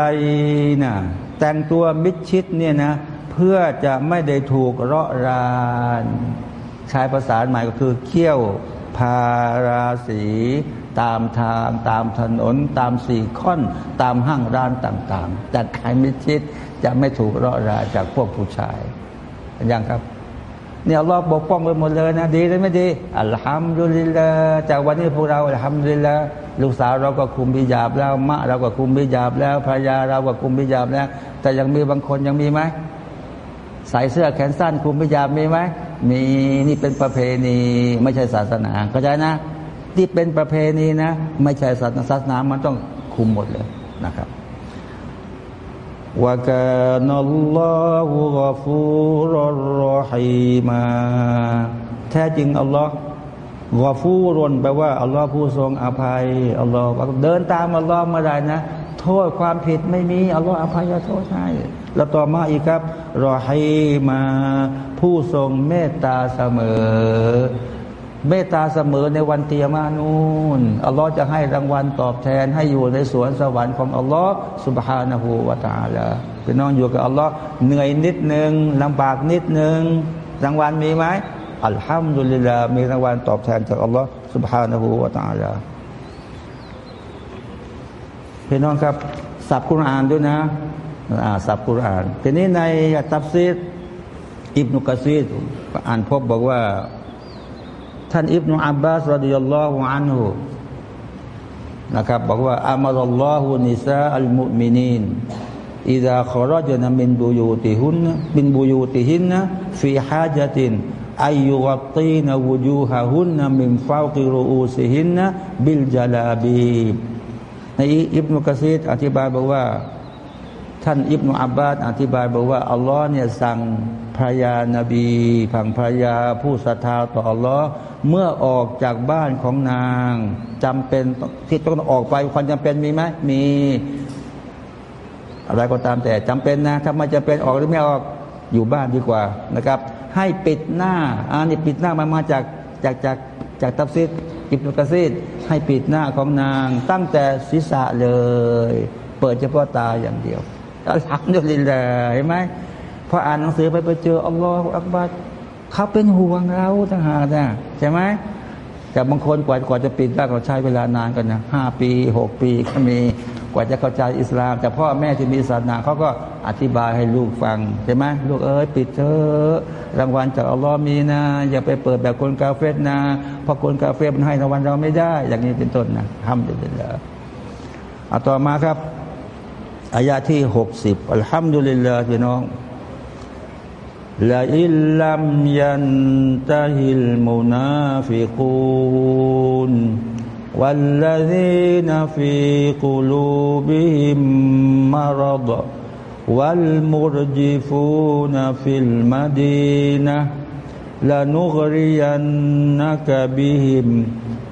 นะแต่งตัวมิดชิดเนี่ยนะเพื่อจะไม่ได้ถูกเราะรานใช้ภาษาใหม่ก็คือเขี้ยวพาราสีตามทางตามถนน ตามสี่ข้อน ตามห้างร้านต่างๆแต่ใครมิดชิดจะไม่ถูกเราะราจากพวกผู้ชายอย่างครับ เนี่ยเราปกป้องไปหมดเลยนะดีหรือไม่ดีอัลฮัมดุลิลละจากวันนี้พวกเราอัลฮัมดุลิลละลูกสาวเราก็คุมบิญาบแล้วมะเราก็คุมบิญาบแล้วภรรยาเราก็คุมบิญาบแล้ว แต่ยังมีบางคนยังมีไหมใส่เสื้อแขนสั้นคุมพิจาบมีไหมมีนี่เป็นประเพณีไม่ใช่ศาสนาเข้าใจนะที่เป็นประเพณีนะ ไม่ใช่ศาสนาศาสนามันต้องคุมหมดเลยนะครับ วะกานัลลอฮุกฟูรรอฮีมาแท้จริงอัลลอฮ์กอฟูรนแปลว่าอัลลอฮ์ผู้ทรงอภัยอัลลอฮ์เดินตามอัลลอฮ์มาได้นะ โทษความผิดไม่มีอัลลอฮ์อภัยโทษให้แล้วต่อมาอีกครับรอให้มาผู้ทรงเมตตาเสมอ เมตตาเสมอในวันเตียมานูนอัลลอฮ์จะให้รางวัลตอบแทนให้อยู่ในสวนสวรรค์ของอัลลอฮ์สุบฮานะฮูวาตาละพี่น้องอยู่กับอัลลอฮ์เหนื่อยนิดหนึ่งลำบากนิดหนึ่งรางวัลมีไหมالحمد لله มีรางวัลตอบแทนจากอัลลอฮ์سبحانه وتعالى พี่น้องครับศัพท์กุรอานด้วยนะอ่าศัพท์กุรอานทีนี้ในตัฟซีรอิบนุกะซีรอ่านพบบอกว่า ท่านอิบนุอับบาสرضي الله عنه นะครับบอกว่าأمر الله نساء المؤمنين إذا خرجن من بيوتهنมินบุยูติหินนะฟีฮาจตินอายุวัตีนวุจูฮาหุนนะมินฟาวกิรูอูสิหินนะบิลจาลาบีในอิบนุกะซีดอธิบายบอกว่า ท่านอิบนาอับบาสอธิบายบอกว่าอัลลอฮ์เนี่ยสั่งภรยานาบีผังภรยาผู้ศรัทธาต่ออัลลอฮ์เมื่อออกจากบ้านของนางจำเป็นที่ต้องออกไปความจำเป็นมีไหมมี อะไรก็ตามแต่จำเป็นนะ ถ้าไม่จำเป็นออกหรือไม่ออกอยู่บ้านดีกว่านะครับ ให้ปิดหน้าอันนี้ปิดหน้ามามาจากจากจากจากตับซิดอิบนุกะซีดให้ปิดหน้าของนางตั้งแต่ศีรษะเลย เปิดเฉพาะตาอย่างเดียว อัลฮัมดุลิลลาเห็นไหมพออ่านหนังสือไปไปเจออัลลอฮฺอักบัดเขาเป็นห่วงเราต่างหากนะใช่ไหมแต่บางคนกว่ากว่าจะปิดได้ก็ใช้เวลานานกันนะห้าปีหกปีก็มีกว่าจะเข้าใจอิสลาม แต่พ่อแม่ที่มีศาสนาเขาก็อธิบายให้ลูกฟังใช่ไหมลูกเอ้ยปิดเถอะรางวัลจากอัลลอฮ์มีนะ อย่าไปเปิดแบบคนกาเฟสนะเพราะคนกาเฟสมันให้รางวัลเราไม่ได้ อย่างนี้เป็นต้นนะทำได้เลยเอาต่อมาครับ อายาที่หกสิบอัลฮัมดุลิลลาห์พี่น้องลาอิลลัมยันตะฮิลมุนาฟิกูน والذين في قلوبهم مرض والمرجفون في المدينة لنغرينك بهم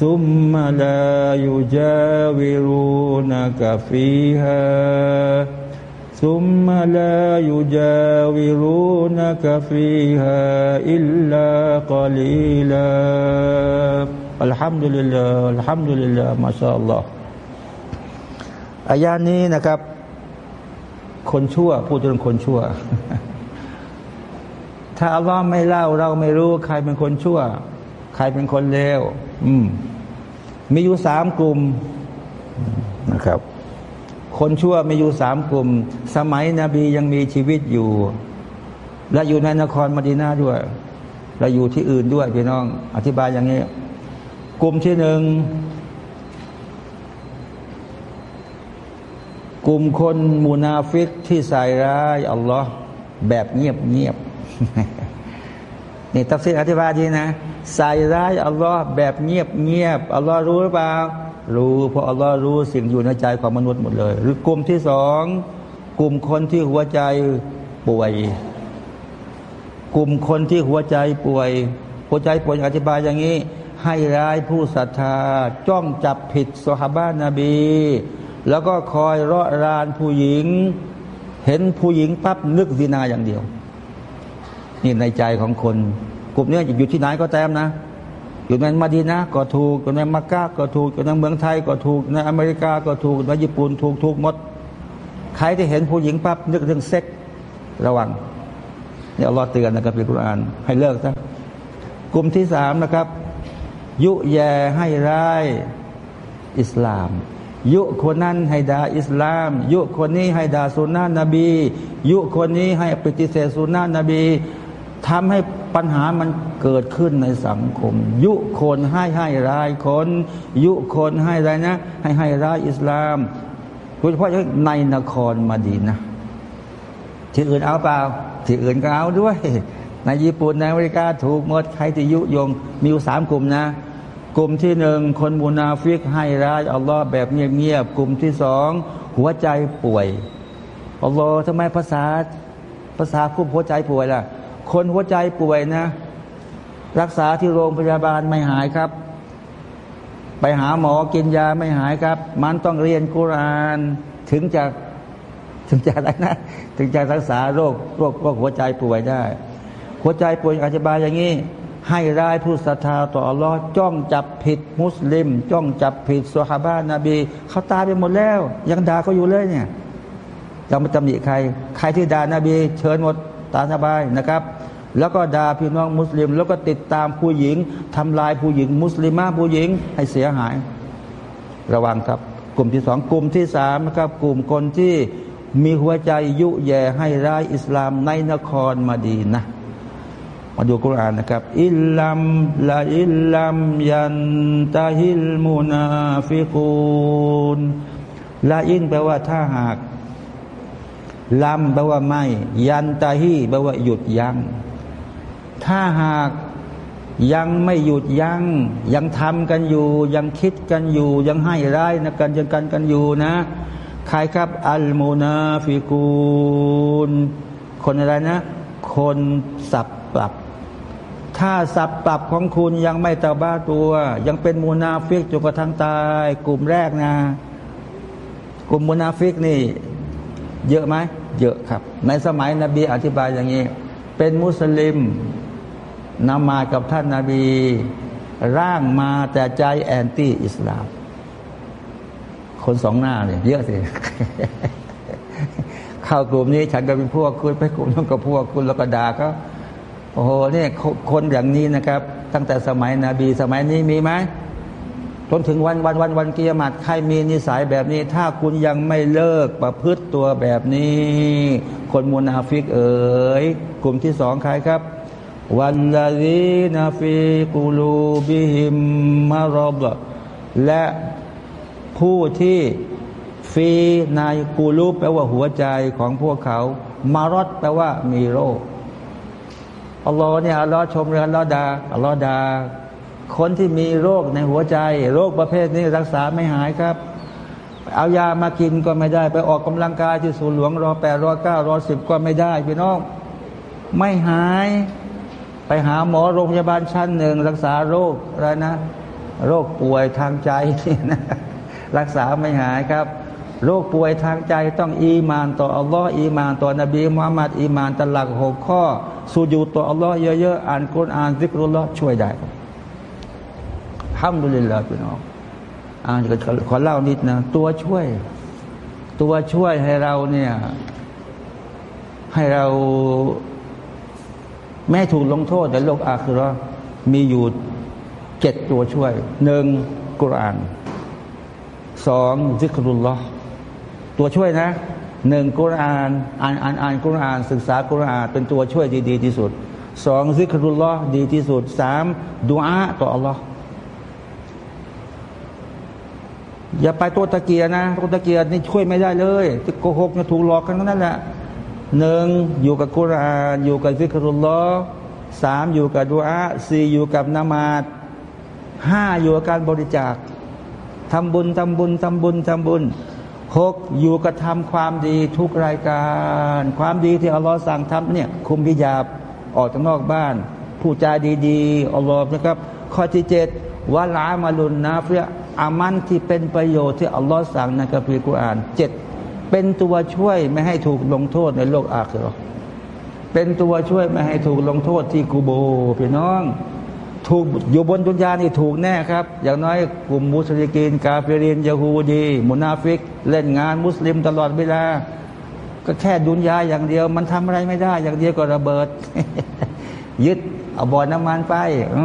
ซุมมาลายุจาวิรูนักฟีฮาซุมมาลายุจาวิรูนักฟีฮาอิลลากลีลาอัลฮัมดุลิลลาห์อัลฮัมดุลิลลาห์มาชาอัลลอฮ์อายานี้นะครับ คนชั่ว พูดถึงคนชั่ว ถ้าอัลลอฮ์ไม่เล่า เราไม่รู้ใครเป็นคนชั่ว ใครเป็นคนเลวอืม มีอยู่สามกลุ่มนะครับ คนชั่วมีอยู่สามกลุ่ม สมัยนบียังมีชีวิตอยู่ และอยู่ในนครมดีนาด้วย และอยู่ที่อื่นด้วยพี่น้อง อธิบายอย่างนี้ กลุ่มที่หนึ่งกลุ่มคนมูนาฟิกที่ใส่ร้ายอัลลอฮ์แบบเงียบเงียบ นี่ตัฟซีรอธิบายดีนะใส่ร้ายอัลลอฮ์แบบเงียบเงียบอัลลอฮ์รู้หรือเปล่า รู้เพราะอัลลอฮ์รู้สิ่งอยู่ในใจของมนุษย์หมดเลย หรือกลุ่มที่สองกลุ่มคนที่หัวใจป่วย กลุ่มคนที่หัวใจป่วย หัวใจป่วยอธิบายอย่างนี้ ให้ร้ายผู้ศรัทธา จ้องจับผิดสฮาบานาบี แล้วก็คอยรอะรานผู้หญิง เห็นผู้หญิงปั๊บนึกซีนาอย่างเดียว นี่ในใจของคน กลุ่มนี้อยู่ที่ไหนก็แต้มนะ อยู่ในมาดีนะก็ถูกอยู่ในมักกะก็ถูกอยู่ในเมืองไทยก็ถูกในอเมริกาก็ถูกในญี่ปุ่นถูกถูกหมด ใครที่เห็นผู้หญิงปั๊บนึกเรื่องเซ็กระวังนี่อัลลอฮ์เตือนนะครับในกุรานให้เลิกซะกลุ่มที่สามนะครับ ยุแยให้ร้ายอิสลาม ยุคนนั้นให้ด่าอิสลาม ยุคนนี้ให้ด่าสุนนะนบี ยุคนนี้ให้ปฏิเสธสุนนะนบี ทำให้ปัญหามันเกิดขึ้นในสังคม ยุคนให้ให้ร้ายคน ยุคนให้อะไรนะ ให้ให้ร้ายอิสลามโดยเฉพาะในนครมาดีนะที่อื่นเอาเปล่า ที่อื่นก็เอาด้วย ในญี่ปุ่นในอเมริกาถูกหมดใครที่ยุยง มีอยู่สามกลุ่มนะ กลุ่มที่หนึ่งคนมูนาฟิกให้ร้ายอัลลอฮ์แบบเงียบๆกลุ่มที่สองหัวใจป่วยอัลลอฮ์ทำไมภาษาภาษาผู้หัวใจป่วยล่ะ คนหัวใจป่วยนะ รักษาที่โรงพยาบาลไม่หายครับ ไปหาหมอกินยาไม่หายครับ มันต้องเรียนกุรานถึงจะถึงจะอะไรนะ ถึงจะรักษาโรคโรคโรคหัวใจป่วยได้ หัวใจป่วยอธิบายอย่างนี้ ให้ร้ายผู้ศรัทธาต่ออัลลอฮ์จ้องจับผิดมุสลิม จ้องจับผิดสุฮาบานาบี เขาตายไปหมดแล้ว ยังด่าเขาอยู่เลยเนี่ยจะมาตำหนิใคร ใครที่ด่านาบี เชิญหมดตาสบายนะครับ แล้วก็ด่าพี่น้องมุสลิม แล้วก็ติดตามผู้หญิงทำลายผู้หญิง มุสลิมาผู้หญิงให้เสียหาย ระวังครับ กลุ่มที่สองกลุ่มที่สามนะครับ กลุ่มคนที่มีหัวใจยุแย่ให้ร้ายอิสลามในนครมาดีนะมาดูกุรานนะครับ อิลลัมลาอิลลัมยันตาฮิลมุนาฟิกูนลาอินแปลว่าถ้าหากลัมแปลว่าไม่ ยันตาฮีแปลว่าหยุดยัง้ง ถ้าหากยังไม่หยุดยั้งยังทำกันอยู่ ยังคิดกันอยู่ ยังให้ร้ายนะกันยังกันกันอยู่นะใครครับ المنافقونคนอะไรนะ คนสับปลับ ถ้าสับปลับของคุณยังไม่เตาบะฮ์ตัว ยังเป็นมูนาฟิกจนกระทั่งตาย กลุ่มแรกนะ กลุ่มมูนาฟิกนี่ เยอะไหมเยอะครับ ในสมัยนบีอธิบายอย่างนี้ เป็นมุสลิม นมาซกับท่านนาบี ร่างมาแต่ใจ anti อิสลาม คนสองหน้าเนี่ยเยอะสิเข้ากลุ่มนี้ฉันก็เป็นพวกคุณไปกลุ่มนั้นก็พวกคุณแล้วก็ด่าเขาโอ้โหเนี่ยคนอย่างนี้นะครับ ตั้งแต่สมัยนบีสมัยนี้มีไหมจนถึงวันวันวันวันกิยามัดใครมีนิสัยแบบนี้ ถ้าคุณยังไม่เลิกประพฤติตัวแบบนี้ คนมุนาฟิกเอ๋ยกลุ่มที่สองใครครับ والذين في قلوبهم مرض และผู้ที่ฟีนายกูลูแปลว่าหัวใจของพวกเขา มารอดแปลว่ามีโรคอัลลอฮ์เนี่ยอัลลอฮ์ชมเลยอัลลอฮ์ดาอัลลอฮ์ดา คนที่มีโรคในหัวใจ โรคประเภทนี้รักษาไม่หายครับ เอายามากินก็ไม่ได้ ไปออกกำลังกายที่ศูนย์หลวงรอแปดรอเก้ารอสิบก็ไม่ได้พี่น้องไม่หาย ไปหาหมอโรงพยาบาลชั้นหนึ่งรักษาโรคอะไรนะ โรคป่วยทางใจนี่นะรักษาไม่หายครับ โรคป่วยทางใจต้องอีมานต่ออัลลอฮ์อีมานต่อนบีมุฮัมมัดอีมานตลักหกข้อสุญูดต่ออัลลอฮ์เยอะๆอ่านกุรอานذكر اللهช่วยได้الحمد للهพี่น้องอ่านขอเล่านิดนะตัวช่วย ตัวช่วยให้เราเนี่ยให้เรา แม้ถูกลงโทษในโลกอาคือมีอยู่เจ็ดตัวช่วยหนึ่งกุรานสองซิกรุลลอตัวช่วยนะหนึ่งกุรานอ่านอ่านอ่านกุรานศึกษากุรานเป็นตัวช่วยที่ดีที่สุดสองซิกรุลลอดีที่สุดสามดุอาต่ออัลลอฮ์อย่าไปตัวตะเกียนะตัวตะเกียนี่ช่วยไม่ได้เลยที่โกหกเนี่ยถูกหลอกกันนั่นแหละ หนึ่งอยู่กับกุรอานอยู่กับซิกรุลลอฮ์สามอยู่กับดุอาสี่อยู่กับนามาดห้าอยู่กับการบริจาคทำบุญทำบุญทำบุญทำบุญหกอยู่กับทำความดีทุกรายการ ความดีที่อัลลอฮ์สั่งทำเนี่ยคุมพิยาบออกจากนอกบ้าน ผู้จาดีๆอัลลอฮ์นะครับ ข้อที่เจ็ดวะลามาลุนนาเฟียอามันที่เป็นประโยชน์ที่อัลลอฮ์สั่งในกัมภีร์กุรอานเจ็ด เป็นตัวช่วยไม่ให้ถูกลงโทษในโลกอาคีรอเป็นตัวช่วยไม่ให้ถูกลงโทษที่กูโบพี่น้อง ถูกอยู่บนดุนยานี่ถูกแน่ครับ อย่างน้อยกลุ่มมุสลิกินกาเฟรินยาฮูดีมุนาฟิก เล่นงานมุสลิมตลอดเวลา ก็แค่ดุนยาอย่างเดียว มันทำอะไรไม่ได้ อย่างเดียวก็ระเบิด ยึดเอาบ่อน้ำมันไปอ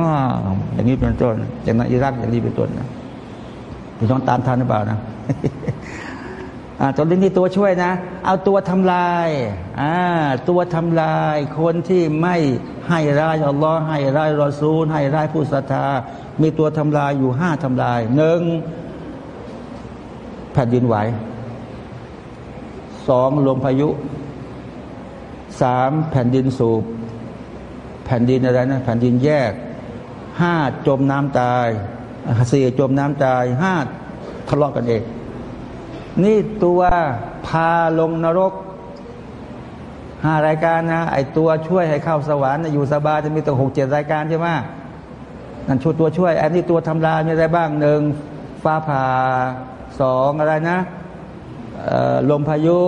อย่างนี้เป็นต้นอย่างนั้นอิรักอย่างนี้เป็นต้นนะพี่ต้องตามทันหรือเปล่านะ อ่าตัวนี้ตัวช่วยนะ เอาตัวทำลายอ่าตัวทำลาย คนที่ไม่ให้ร้ายอัลลอฮ์ให้ร้ายรอซูล ให้ร้ายผู้ศรัทธา มีตัวทำลายอยู่ห้าทำลายหนึ่งแผ่นดินไหวสองลมพายุสามแผ่นดินสูบ แผ่นดินอะไรนะแผ่นดินแยกห้าจมน้ำตายสี่จมน้ำตายห้าทะเลาะกันเอง นี่ตัวพาลงนรกห้ารายการนะ ไอตัวช่วยให้เข้าสวรรค์อยู่สบายจะมีตัวหกเจ็ดรายการใช่ไหมนั่นชุดตัวช่วยอันนี้ตัวทำลายมีอะไรบ้างหนึ่งฟ้าผ่าสองอะไรนะลมพายุ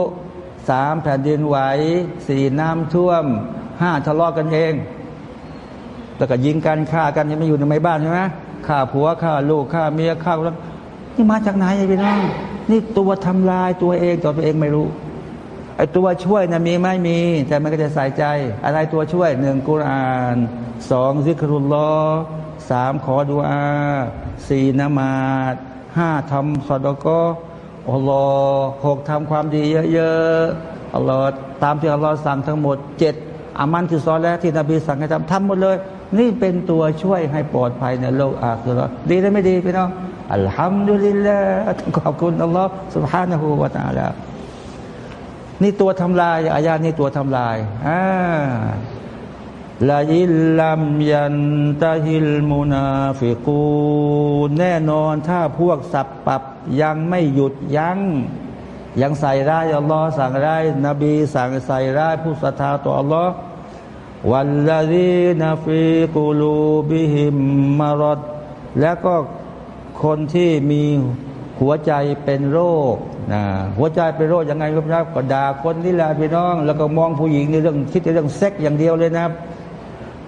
สามแผ่นดินไหวสี่น้ำท่วมห้าทะเลาะกันเอง แล้วก็ยิงกันฆ่ากันยังไม่อยู่ในไม่บ้านใช่ไหมฆ่าผัวฆ่าลูกฆ่าเมียฆ่าแล้ว นี่มาจากไหนพี่น้อง นี่ตัวทำลายตัวเองตัวเองไม่รู้ไอ้ตัวช่วยนะมีไม่มี แต่มันก็จะใส่ใจ อะไรตัวช่วยหนึ่งกุรอานสองซิกรุลลอสามขอดุอาสี่นมาดห้าทำสอดก็อัลลอฮ์หกทำความดีเยอะๆอัลลอฮ์ตามที่อัลลอฮ์สั่งทั้งหมดเจ็ดอามัลที่ซอและฮ์ที่นบีสั่งให้ทำทำหมดเลย นี่เป็นตัวช่วยให้ปลอดภัยในโลกอาคิเราะฮ์ดีได้ไม่ดีพี่น้อง อัลฮัมดุลิลลาห์ขอบคุณอัลลอฮ์ سبحانه และ تعالى นี่ตัวทำลายอายานี่ตัวทำลายอ่าลาอิลลัมยันตาฮิลมุนาฟิกูแน่นอนถ้าพวกสับปับยังไม่หยุดยัง้งยังใส่ร้ายอัลลอฮ์สั่งร้ายนบีสั่งใส่ร้ายผู้ศรัทธาต่ออัลลอฮ์วันละดีนฟิกูลูบิฮิมมารดแล้วก็ คนที่มีหัวใจเป็นโรคนะหัวใจเป็นโรคยังไงครับก็ด่าคนนี่แหละพี่น้อง แล้วก็มองผู้หญิงในเรื่องคิดในเรื่องเซ็กอย่างเดียวเลยนะครับ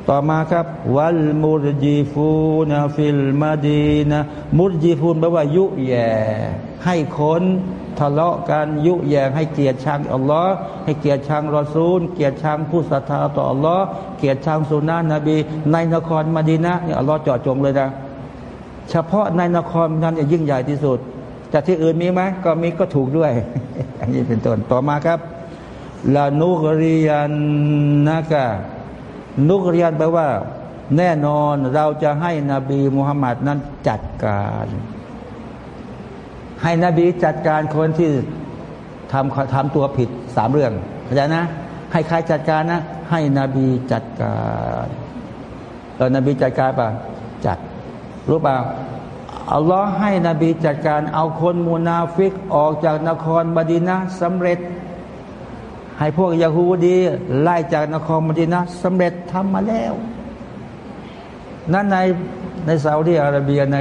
ต่อมาครับวัลมุรจีฟูนฟิลมาดีนะมุรจีฟูนแปลว่ายุแย่ ให้คนทะเลาะกันยุแย่ให้เกียรติชังอัลลอฮ์ให้เกียรติชังรอซูล เกียรติชังผู้ศรัทธาต่ออัลลอฮ์เกียรติชังสุนนะนบี ในนครมาดีนะเนี่ยอัลลอฮ์เจาะจงเลยนะ เฉพาะในนครนั้นจะยิ่งใหญ่ที่สุด แต่ที่อื่นมีไหมก็มีก็ถูกด้วยอันนี้เป็นต้นต่อมาครับลานุกริยันلنغرينكแปลว่า แน่นอนเราจะให้นบีมุฮัมมัดนั้นจัดการ ให้นบีจัดการคนที่ทำทำตัวผิดสามเรื่องเข้าใจนะ ให้ใครจัดการนะ ให้นบีจัดการเออนบีจัดการปะจัด รู้เปล่าอัลลอฮ์ให้นบีจัดการเอาคนมูนาฟิกออกจากนครมะดีนะฮ์สำเร็จ ให้พวกยาฮูดีไล่จากนครบดีนะสำเร็จทำมาแล้วนั่นในในซาอุดิอาระเบียใน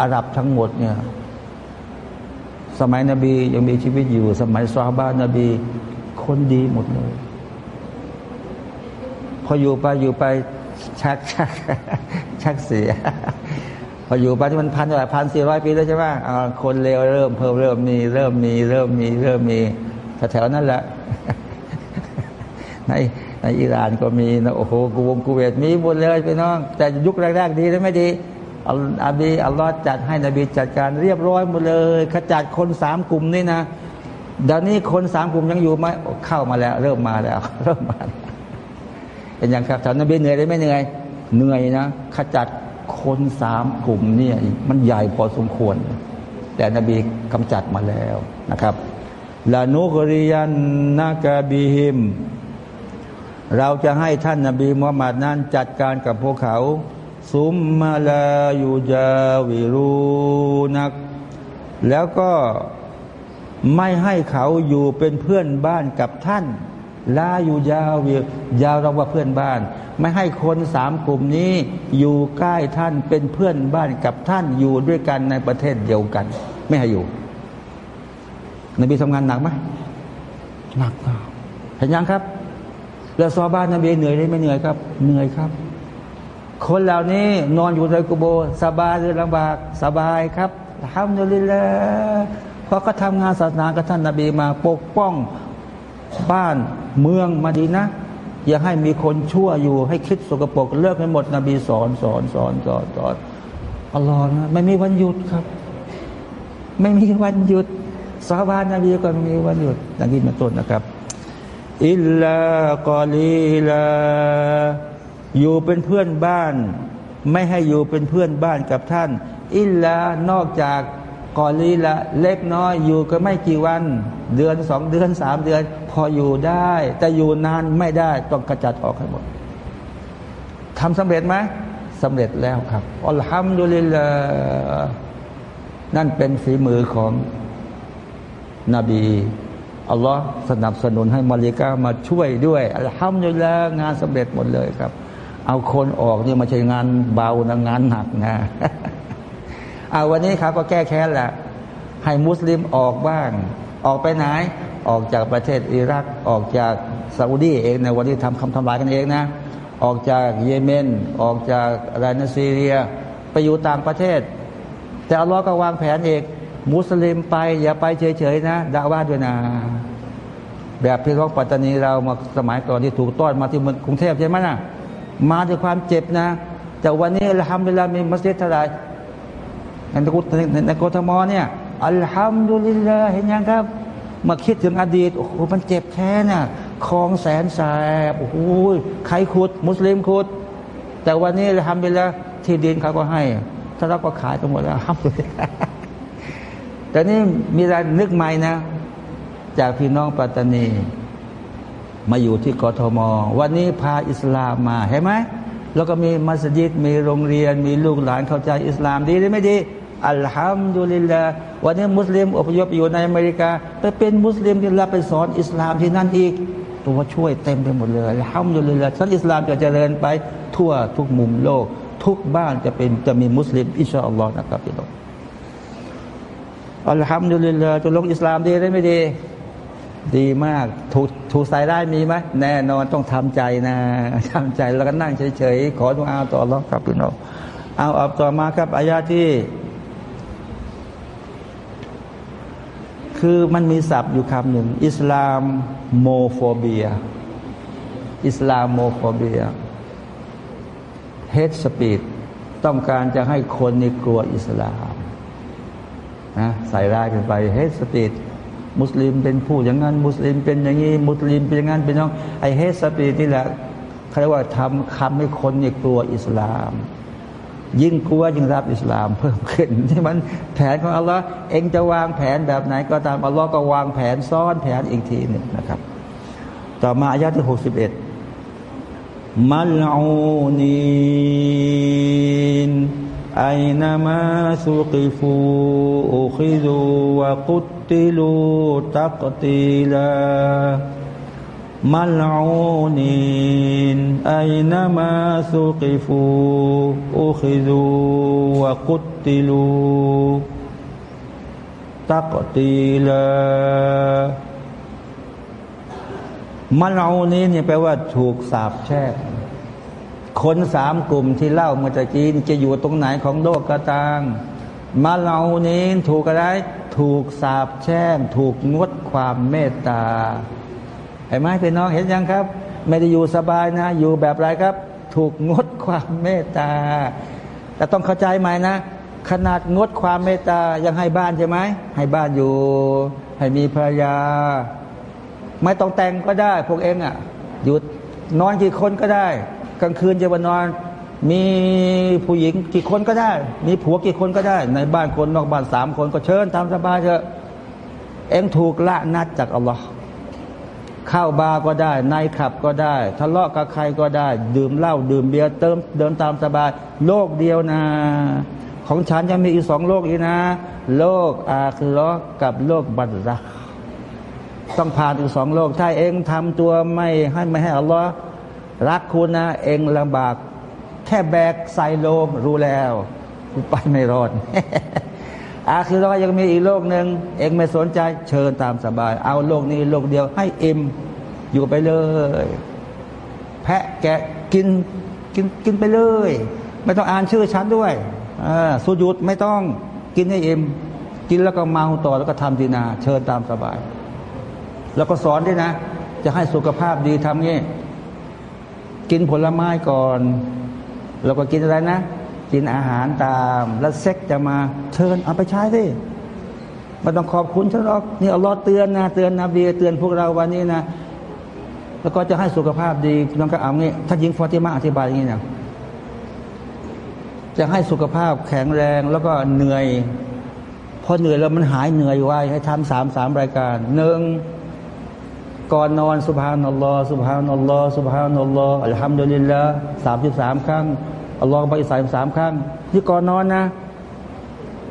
อาหรับทั้งหมดเนี่ยสมัยนบียังมีชีวิตอยู่ สมัยซาบานนบี คนดีหมดเลย พออยู่ไปอยู่ไปชักชักชักเสีย พออยู่ไปที่มันพันอะไรพันสี่ร้อยปีแล้วใช่ไหมคนเลวเริ่มเพิ่มเริ่มมีเริ่มมีเริ่มมีเริ่มมีแถวๆนั้นแหละในในอิหร่านก็มีนะโอ้โหกูวงกูเวตมีหมดเลยพี่น้อง แต่ยุคแรกๆดีหรือไม่ดีอัลบีอัลลอฮ์จัดให้นบีจัดการเรียบร้อยหมดเลยขจัดคนสามกลุ่มนี่นะเดี๋ยวนี้คนสามกลุ่มยังอยู่ไหมเข้ามาแล้ว เริ่มมาแล้ว เริ่มมาเป็นอย่างครับท่านนบีเหนื่อยได้ไม่เหนื่อยเหนื่อยนะขจัด คนสามกลุ่มเนี่ยมันใหญ่พอสมควร แต่นบีกำจัดมาแล้วนะครับลานุกริยันนากาบิฮิม เราจะให้ท่านนาบีมุฮัมมัดนั้นจัดการกับพวกเขา ซุมมาลายูจาวิรูนัก แล้วก็ไม่ให้เขาอยู่เป็นเพื่อนบ้านกับท่าน ลาอยู่ยาววิยาวเราว่าเพื่อนบ้าน ไม่ให้คนสามกลุ่มนี้อยู่ใกล้ท่านเป็นเพื่อนบ้านกับท่านอยู่ด้วยกันในประเทศเดียวกัน ไม่ให้อยู่ นบีทำงานหนักไหมหนักเห็นยังครับ แล้วซอบ้านนบีเหนื่อยได้ไม่เหนื่อยครับ เหนื่อยครับ คนเหล่านี้นอนอยู่ในกุโบสบายหรือลำบากสบายครับทำอยู่ลิละเพราะก็ทำงานศาสนากับท่านนบีมาปกป้องบ้าน เมืองมาดีนะ อย่าให้มีคนชั่วอยู่ให้คิดสกปรกเลิกให้หมดนบีสอนสอนสอนสอนสอนอัลลอฮ์นะไม่มีวันหยุดครับ ไม่มีวันหยุดสาบานนบีก็ไม่มีวันหยุดดังนี้เป็นต้นนะครับอิลลากอลีลาอยู่เป็นเพื่อนบ้าน ไม่ให้อยู่เป็นเพื่อนบ้านกับท่าน อิลลานอกจาก กอลีละเล็กน้อยอยู่ก็ไม่กี่วัน เดือนสองเดือนสามเดือน พออยู่ได้ แต่อยู่นานไม่ได้ต้องกระจัดออกให้หมดทำสำเร็จไหมสำเร็จแล้วครับอัลฮัมดุลิลลานั่นเป็นฝีมือของนบีอัลลอฮ์สนับสนุนให้มาลิกามาช่วยด้วยอัลฮัมดุลิลละงานสำเร็จหมดเลยครับ เอาคนออกนี่มาใช้งานเบานะงานหนักนะ เอาวันนี้ครับก็แก้แค้นแหละให้มุสลิมออกบ้าง ออกไปไหน ออกจากประเทศอิรัก ออกจากซาอุดีเองในวันที่ทำคำทำลายกันเองนะ ออกจากเยเมน ออกจากอะไรนะซีเรีย ไปอยู่ต่างประเทศ แต่อัลลอฮ์ก็วางแผนเองมุสลิมไป อย่าไปเฉยๆนะด่าว่าด้วยนะ แบบพี่น้องปัตตานีเรามาสมัยก่อนที่ถูกต้อนมาที่เมืองกรุงเทพใช่ไหมนะมาด้วยความเจ็บนะ แต่วันนี้เราทำเวลามีมัสยิดเท่าไร ในกุในกทมเนี่ยอัลฮัมดุลิลลาเห็นยังครับ มาคิดถึงอดีตโอ้โหมันเจ็บแค่น่ะคลองแสนแสบโอ้โหใครขุด มุสลิมขุด แต่วันนี้เราทำไปแล้วที่ดินเขาก็ให้ถ้าเราก็ขายกันหมดแล้วครับแต่นี่มีอะไรนึกใหม่นะ จากพี่น้องปัตตานี มาอยู่ที่กทม วันนี้พาอิสลามมาเห็นไหมแล้วก็มีมัสยิดมีโรงเรียน มีลูกหลานเข้าใจอิสลามดีหรือไม่ดี อัลฮัมดุลิลลาวันนี้มุสลิมอพยพอยู่ในอเมริกาไปเป็นมุสลิมที่รับไปสอนอิสลามที่นั่นอีก ตัวช่วยเต็มไปหมดเลยอัลฮัมดุลิลลาท่านอิสลามจะเจริญไปทั่วทุกมุมโลก ทุกบ้านจะเป็นจะมีมุสลิมإن شاء اللهนะครับพี่น้องالحمد للهจะลงอิสลามดีได้ไม่ดี ดีมากถูกถูกใส่ได้มีไหมแน่นอนต้องทำใจนะทำใจแล้วก็นั่งเฉยๆขอดุอาต่ออัลลอฮ์ครับพี่น้องเอาอับต่อมาครับอายาที่ คือมันมีศัพท์อยู่คำหนึ่ง Islamophobia Islamophobia hate speech ต้องการจะให้คนในกลัวอิสลามนะใส่ร้ายกันไปเฮสติดมุสลิมเป็นผู้อย่างนั้น มุสลิมเป็นอย่างนี้ มุสลิมเป็นอย่างนั้นเป็นน้องไอเฮสติดนี่แหละเขาเรียกว่าทำคำให้คนนี่กลัวอิสลาม ยิ่งกลัวยิ่งรับอิสลามเพิ่มขึ้นที่มันแผนของอัลลอฮ์เองจะวางแผนแบบไหนก็ตามอัลลอฮ์ก็วางแผนซ้อนแผนอีกทีหนึ่งนะครับ ต่อมาอายะที่หกสิบเอ็ดมัลอูนีนไอนามาสุกิฟูอุคิดูวะกุติลูตักตีลา มัลอูนินไอนามาสุกิฟูอุคิซูวะกุตติลูตักตีลามัลอูนินเนี่ยแปลว่าถูกสาบแช่งคนสามกลุ่มที่เล่าเมื่อกี้จะอยู่ตรงไหนของโลกก็ตามมาเล่านี้ถูกอะไร ถูกสาบแช่ง ถูกงดความเมตตา เห็นไหมพี่น้องเห็นยังครับ ไม่ได้อยู่สบายนะ อยู่แบบไรครับ ถูกงดความเมตตา แต่ต้องเข้าใจไหมนะ ขนาดงดความเมตตายังให้บ้านใช่ไหมให้บ้านอยู่ ให้มีภรรยา ไม่ต้องแต่งก็ได้ พวกเองอะ่ะหยุดนอนกี่คนก็ได้ กลางคืนจะมานอนมีผู้หญิงกี่คนก็ได้ มีผัวกี่คนก็ได้ ในบ้านคนนอกบ้านสามคนก็เชิญทำสบายเถอะ เองถูกละนัดจากอัลลอฮ์ เข้าบาร์ก็ได้ในขับก็ได้ ทะเลาะกับใครก็ได้ ดื่มเหล้าดื่มเบียร์เติมเดินตามสบาย โลกเดียวนะ ของฉันยังมีอีกสองโลกอีกนะ โลกอาคือลอกับโลกบัตรต้องผ่านอีกสองโลก ถ้าเองทำตัวไม่ให้ไม่ให้อัลลอฮ์รักคุณนะ เองลำบาก แค่แบกใส่โลมรู้แล้ว ไปไม่รอด อาคือเรายังมีอีกโลกหนึ่งเองไม่สนใจเชิญตามสบาย เอาโลกนี้โลกเดียวให้เอ็มอยู่ไปเลย แพะแกะกินกินกินไปเลย ไม่ต้องอ่านชื่อฉันด้วยสุยุดไม่ต้องกินให้เอ็มกินแล้วก็เมาต่อแล้วก็ทำดีนา เชิญตามสบาย แล้วก็สอนด้วยนะ จะให้สุขภาพดีทำงี้กินผลไม้ก่อน แล้วก็กินอะไรนะ กินอาหารตาม แล้วเซ็กจะมาเชิญเอาไปใช้สิมันต้องขอบคุณฉันหรอกนี่อัลลอฮ์เตือนนะเตือนนบีเตือนพวกเราวันนี้นะแล้วก็จะให้สุขภาพดีน้องก็เอางี้ถ้ายิงฟอติมาอธิบายอย่างนี้นะจะให้สุขภาพแข็งแรงแล้วก็เหนื่อยพอเหนื่อยแล้วมันหายเหนื่อยไวให้ทำสามสามรายการหนึ่งก่อนนอนสุบฮานัลลอฮ์สุบฮานัลลอฮ์สุบฮานัลลอฮ์อัลฮัมดุลิลละสามสิบสามครั้ง อัลลอฮ์ไปใส่สามครั้งที่ก่อนนอนนะ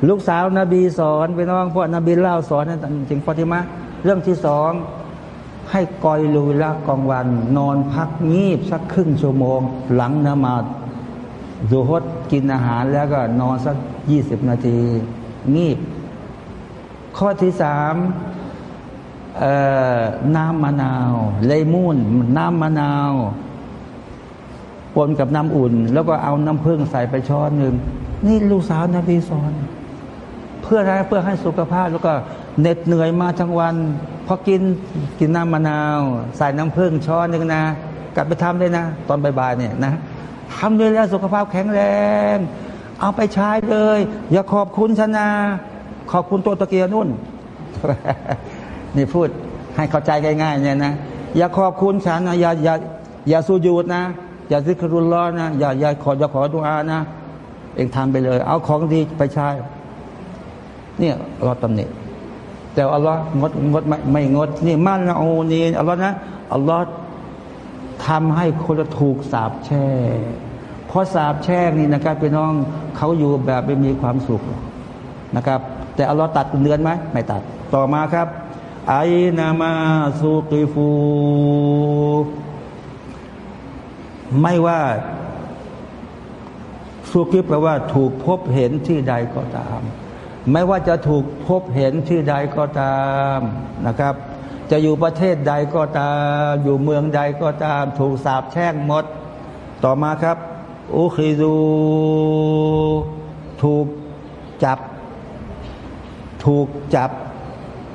ลูกสาวนาบีสอนไปน้องพวกนบีเล่าสอนนั่นจริงฟาติมะเรื่องที่สองให้กอยลุยละกองวัน นอนพักงีบสักครึ่งชั่วโมง หลังนมาดูฮดกินอาหารแล้วก็นอนสักยี่สิบนาที งีบ ข้อที่สามน้ำมะนาว เลมูนน้ำมะนาว ปนกับน้ำอุ่น แล้วก็เอาน้ำผึ้งใส่ไปช้อนหนึ่งนี่ลูกสาวนบีสอน เพื่ออะไรเพื่อให้สุขภาพแล้วก็เหน็ดเหนื่อยมาทั้งวันพอกินกินน้ำมะนาว ใส่น้ำผึ้งช้อนหนึ่งนะ กลับไปทำได้นะ ตอนบ่ายๆเนี่ยนะทำเลยแล้วสุขภาพแข็งแรง เอาไปใช้เลย อย่าขอบคุณชนะ ขอบคุณตัวตะเกียนุ่น นี่พูดให้เข้าใจง่ายๆเนี่ยนะ อย่าขอบคุณฉันนะอย่าอย่าอย่าสูญูดนะ อย่าซิกรุลล้อนะอย่าอย่าขออย่าขอดุอานะเองทำไปเลย เอาของดีไปใช้เนี่ยเราตำหนิแต่อัลลอฮ์งดงดไม่ไม่งดนี่มั่นนะโอนี่อัลลอฮ์นะอัลลอฮ์ทำให้คนถูกสาบแช่เพราะสาบแช่งนี่นะครับพี่น้องเขาอยู่แบบไม่มีความสุขนะครับ แต่อัลลอฮ์ตัดเดือนไหมไม่ตัด ต่อมาครับ ไอนามาสุกิฟู ไม่ว่าสุกิแปลว่าถูกพบเห็นที่ใดก็ตาม ไม่ว่าจะถูกพบเห็นที่ใดก็ตามนะครับ จะอยู่ประเทศใดก็ตาม อยู่เมืองใดก็ตาม ถูกสาบแช่งหมด ต่อมาครับอุคิซูถูกจับ ถูกจับ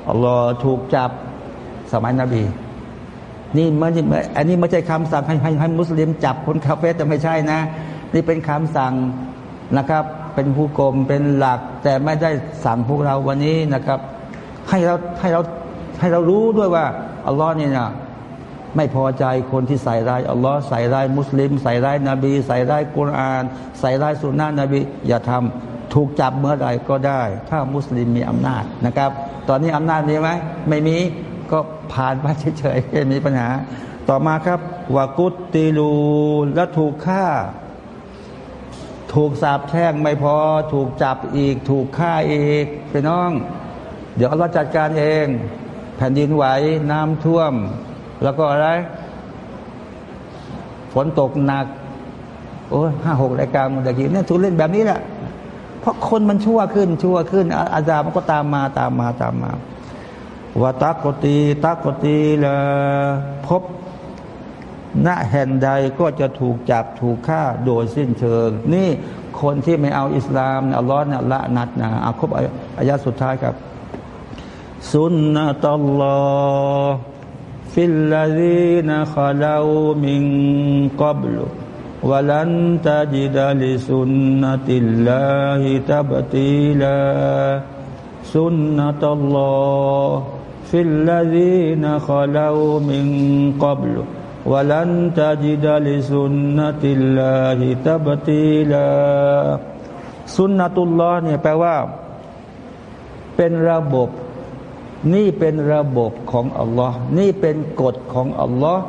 อัลลอฮ์ถูกจับสมัยนบี นี่มันอันนี้ไม่ใช่คำสั่งให้ให้ให้มุสลิมจับคนคาเฟ่แต่ไม่ใช่นะ นี่เป็นคำสั่งนะครับ เป็นผู้กรมเป็นหลัก แต่ไม่ได้สั่งพวกเราวันนี้นะครับ ให้เราให้เราให้เรารู้ด้วยว่าอัลลอฮ์นี่นะไม่พอใจคนที่ใส่ร้ายอัลลอฮ์ใส่ร้ายมุสลิม ใส่ร้ายนบี ใส่ร้ายกุรอาน ใส่ร้ายสุนนะนบี อย่าทำถูกจับเมื่อใดก็ได้ ถ้ามุสลิมมีอำนาจนะครับ ตอนนี้อำนาจมีไหมไม่มี ก็ผ่านไปเฉยๆไม่มีปัญหา ต่อมาครับวากุตติลูและถูกฆ่า ถูกสาบแช่งไม่พอ ถูกจับอีก ถูกฆ่าอีกไปน้อง เดี๋ยวเราจัดการเอง แผ่นดินไหวน้ำท่วม แล้วก็อะไร ฝนตกหนัก โอ้ห้าหกรายการมันตะกี้เนี่ยทุเล่นแบบนี้แหละเพราะคนมันชั่วขึ้นชั่วขึ้นอาจารย์มันก็ตามมาตามมาตามมา วาตักกตีตักกตีละพบณแห่งใดก็จะถูกจับถูกฆ่าโดยสิ้นเชิง นี่คนที่ไม่เอาอิสลามอัลลอฮ์เนี่ยละนัดนะอาครบอายะสุดท้ายครับ สุนนะตัลลอالله في الذين خلوا من قبل ولن تجد لسنة الله تبديلا سنة الله في الذين خلوا من قبل ولن تجد لسنة الله تبديلا سنة اللهเนี่ยแปลว่า เป็นระบบ นี่เป็นระบบของอัลลอฮ์นี่เป็นกฎของอัลลอฮ์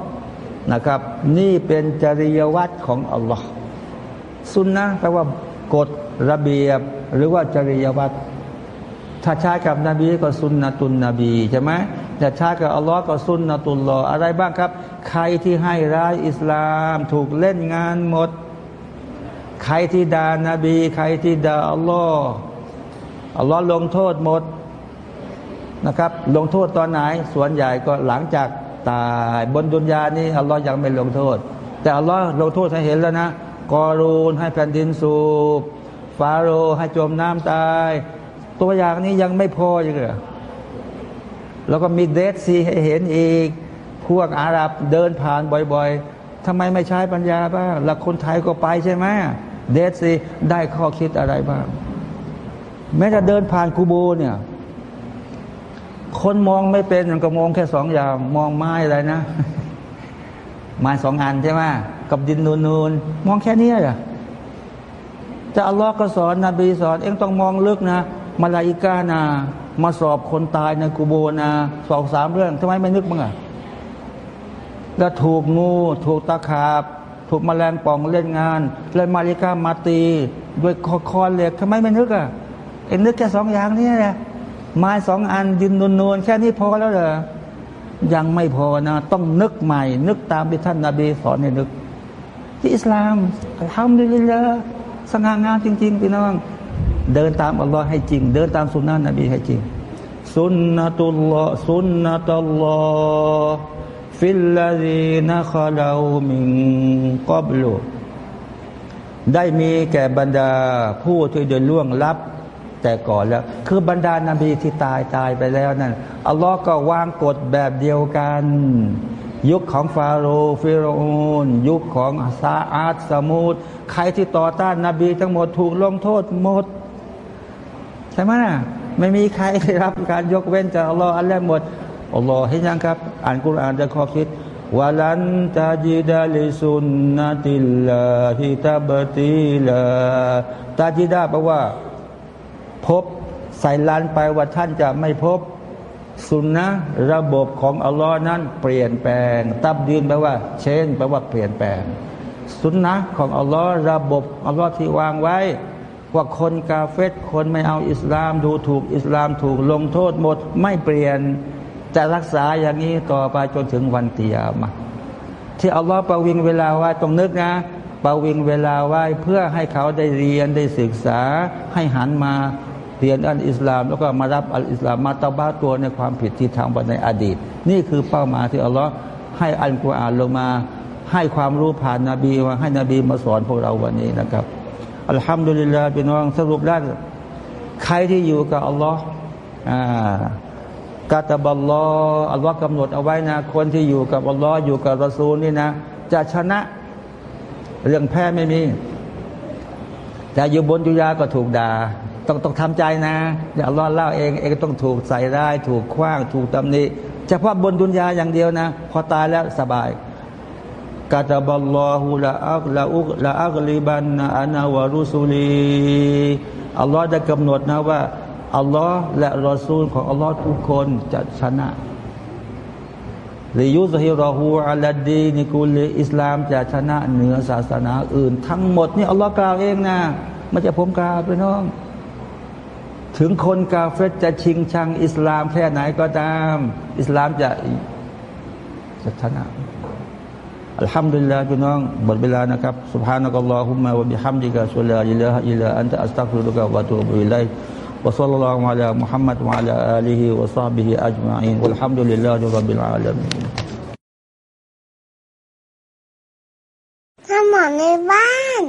นะครับ นี่เป็นจริยวัตรของอัลลอฮ์สุนนะแปลว่ากฎระเบียบหรือว่าจริยวัตร ถ้าใช้กับนบีก็สุนนะตุนนบีใช่ไหมแต่ใช้กับอัลลอฮ์ก็สุนนะตุลลออะไรบ้างครับ ใครที่ให้ร้ายอิสลามถูกเล่นงานหมด ใครที่ด่านาบี ใครที่ด่าอัลลอฮ์อัลลอฮ์ลงโทษหมดนะครับ ลงโทษตอนไหน ส่วนใหญ่ก็หลังจากตายบนดุนยานี่อัลลอฮ์ยังไม่ลงโทษ แต่อัลลอฮ์ลงโทษให้เห็นแล้วนะกอรูนให้แผ่นดินสูบฟาโรให้จมน้ำตาย ตัวอย่างนี้ยังไม่พออีกเหรอแล้วก็มีเดซซีให้เห็นอีก พวกอาหรับเดินผ่านบ่อยๆทำไมไม่ใช้ปัญญาบ้างแล้วคนไทยก็ไปใช่ไหมเดซซีได้ข้อคิดอะไรบ้าง แม้จะเดินผ่านกูโบเนี่ย คนมองไม่เป็นก็มองแค่สองอย่าง มองไม้อะไรนะไม้สองอันใช่ไหมกับดินนูนนูนมองแค่นี้เหรอจะอัลลอฮ์ก็สอนนบีสอน เองต้องมองลึกนะ มาลาอิกานา มาสอบคนตายในกูโบนาสองสามเรื่องทำไมไม่นึกมั้งอะแล้วถูกงู ถูกตะขาบ ถูกมแมลงป่องเล่นงานเลยมาริกามาตี ด้วยคอคอเหล็กทำไมไม่นึกอะเอ็นนึกแค่สองอย่างนี้แหละไม้สองอันดินนูนๆแค่นี้พอแล้วเหรอยังไม่พอนะต้องนึกใหม่ นึกตามที่ท่านนาบีสอนให้นึกที่อิสลามทำดีเลยสง่างามจริงๆพี่น้อง เดินตามอัลลอฮ์ให้จริง เดินตามสุนนะนบีให้จริงسنة الله سنة الله في الذين خلوا من قبلได้มีแก่บรรดาผู้ที่เดินล่วงลับ แต่ก่อนแล้ว คือบรรดานาบีที่ตายตายไปแล้วนั่นอัลลอฮ์ก็วางกฎแบบเดียวกัน ยุคของฟาโรห์ฟิรเอาน์ยุคของซาอาดสมูดใครที่ต่อต้านนาบีทั้งหมดถูกลงโทษหมด ใช่ไหมนะไม่มีใครได้รับการยกเว้นจากอัลลอฮ์อันแรกหมดอัลลอฮ์เห็นยังครับ อ่านกุรอานจะข้อคิดวาลันตาจิดาลิสุนนาติลลาฮิตาบติลาตาจิดาแปลว่า พบใส่ลันไปว่าท่านจะไม่พบสุนนะระบบของอัลลอฮ์นั้น เปลี่ยนแปลง ตับดีนแปลว่า เช่นแปลว่าเปลี่ยนแปลง สุนนะของอัลลอฮ์ระบบอัลลอฮ์ที่วางไว้ ว่าคนกาเฟตคนไม่เอาอิสลามดูถูกอิสลามถูกลงโทษหมด ไม่เปลี่ยนจะรักษาอย่างนี้ต่อไปจนถึงวันเตียมาที่อัลลอฮ์ประวิงเวลาไว้ต้องนึกนะประวิงเวลาไว้เพื่อให้เขาได้เรียนได้ศึกษาให้หันมาเรียนอัลอิสลาม แล้วก็มารับอัลอิสลามมาตบ้าตัวในความผิดที่ทำไปในอดีต นี่คือเป้าหมายที่อัลลอฮ์ให้อัลกุรอานลงมา ให้ความรู้ผ่านนาบีมาให้นบีมาสอนพวกเราวันนี้นะครับ อัลฮัมดุลิลลาห์พี่น้องสรุปได้ใครที่อยู่กับอัลลอฮ์กาตบัลลออัลลอฮ์กำหนดเอาไว้นะ คนที่อยู่กับอัลลอฮ์อยู่กับรอซูลนี่นะ จะชนะเรื่องแพ้ไม่มี แต่อยู่บนจุยาก็ถูกด่า ต้องต้องทำใจนะอย่าอัลลอฮ์เล่าเองเองต้องถูกใส่ได้ ถูกคว้าง ถูกตำหนิเฉพาะบนดุนยาอย่างเดียวนะ พอตายแล้วสบาย กาตาบัลลอฮุละอักละอุกละอักลิบันนะอานาวารุสุลีอัลลอฮ์ได้กำหนดนะว่าอัลลอฮ์และรอซูลของอัลลอฮ์ทุกคนจะชนะลิยุสฮิรอฮูอัลดีนิกุลอิสลามจะชนะเหนือศาสนาอื่น ทั้งหมดนี่อัลลอฮ์กล่าวเองนะไม่ใช่ผมกล่าวพี่น้อง ถึงคนกาเฟรจะชิงชังอิสลามแค่ไหนก็ตาม อิสลามจะสถานะอัลฮัมดุลิลลาห์พี่น้องหมดเวลานะครับ سبحانك اللهم وبحمدك أشهد أن لا إله إلا أنت أستغفرك وأتوب إليك وصلى الله على محمد وعلى آله وصحبه أجمعين والحمد لله رب العالمين ทำหมอนในบ้าน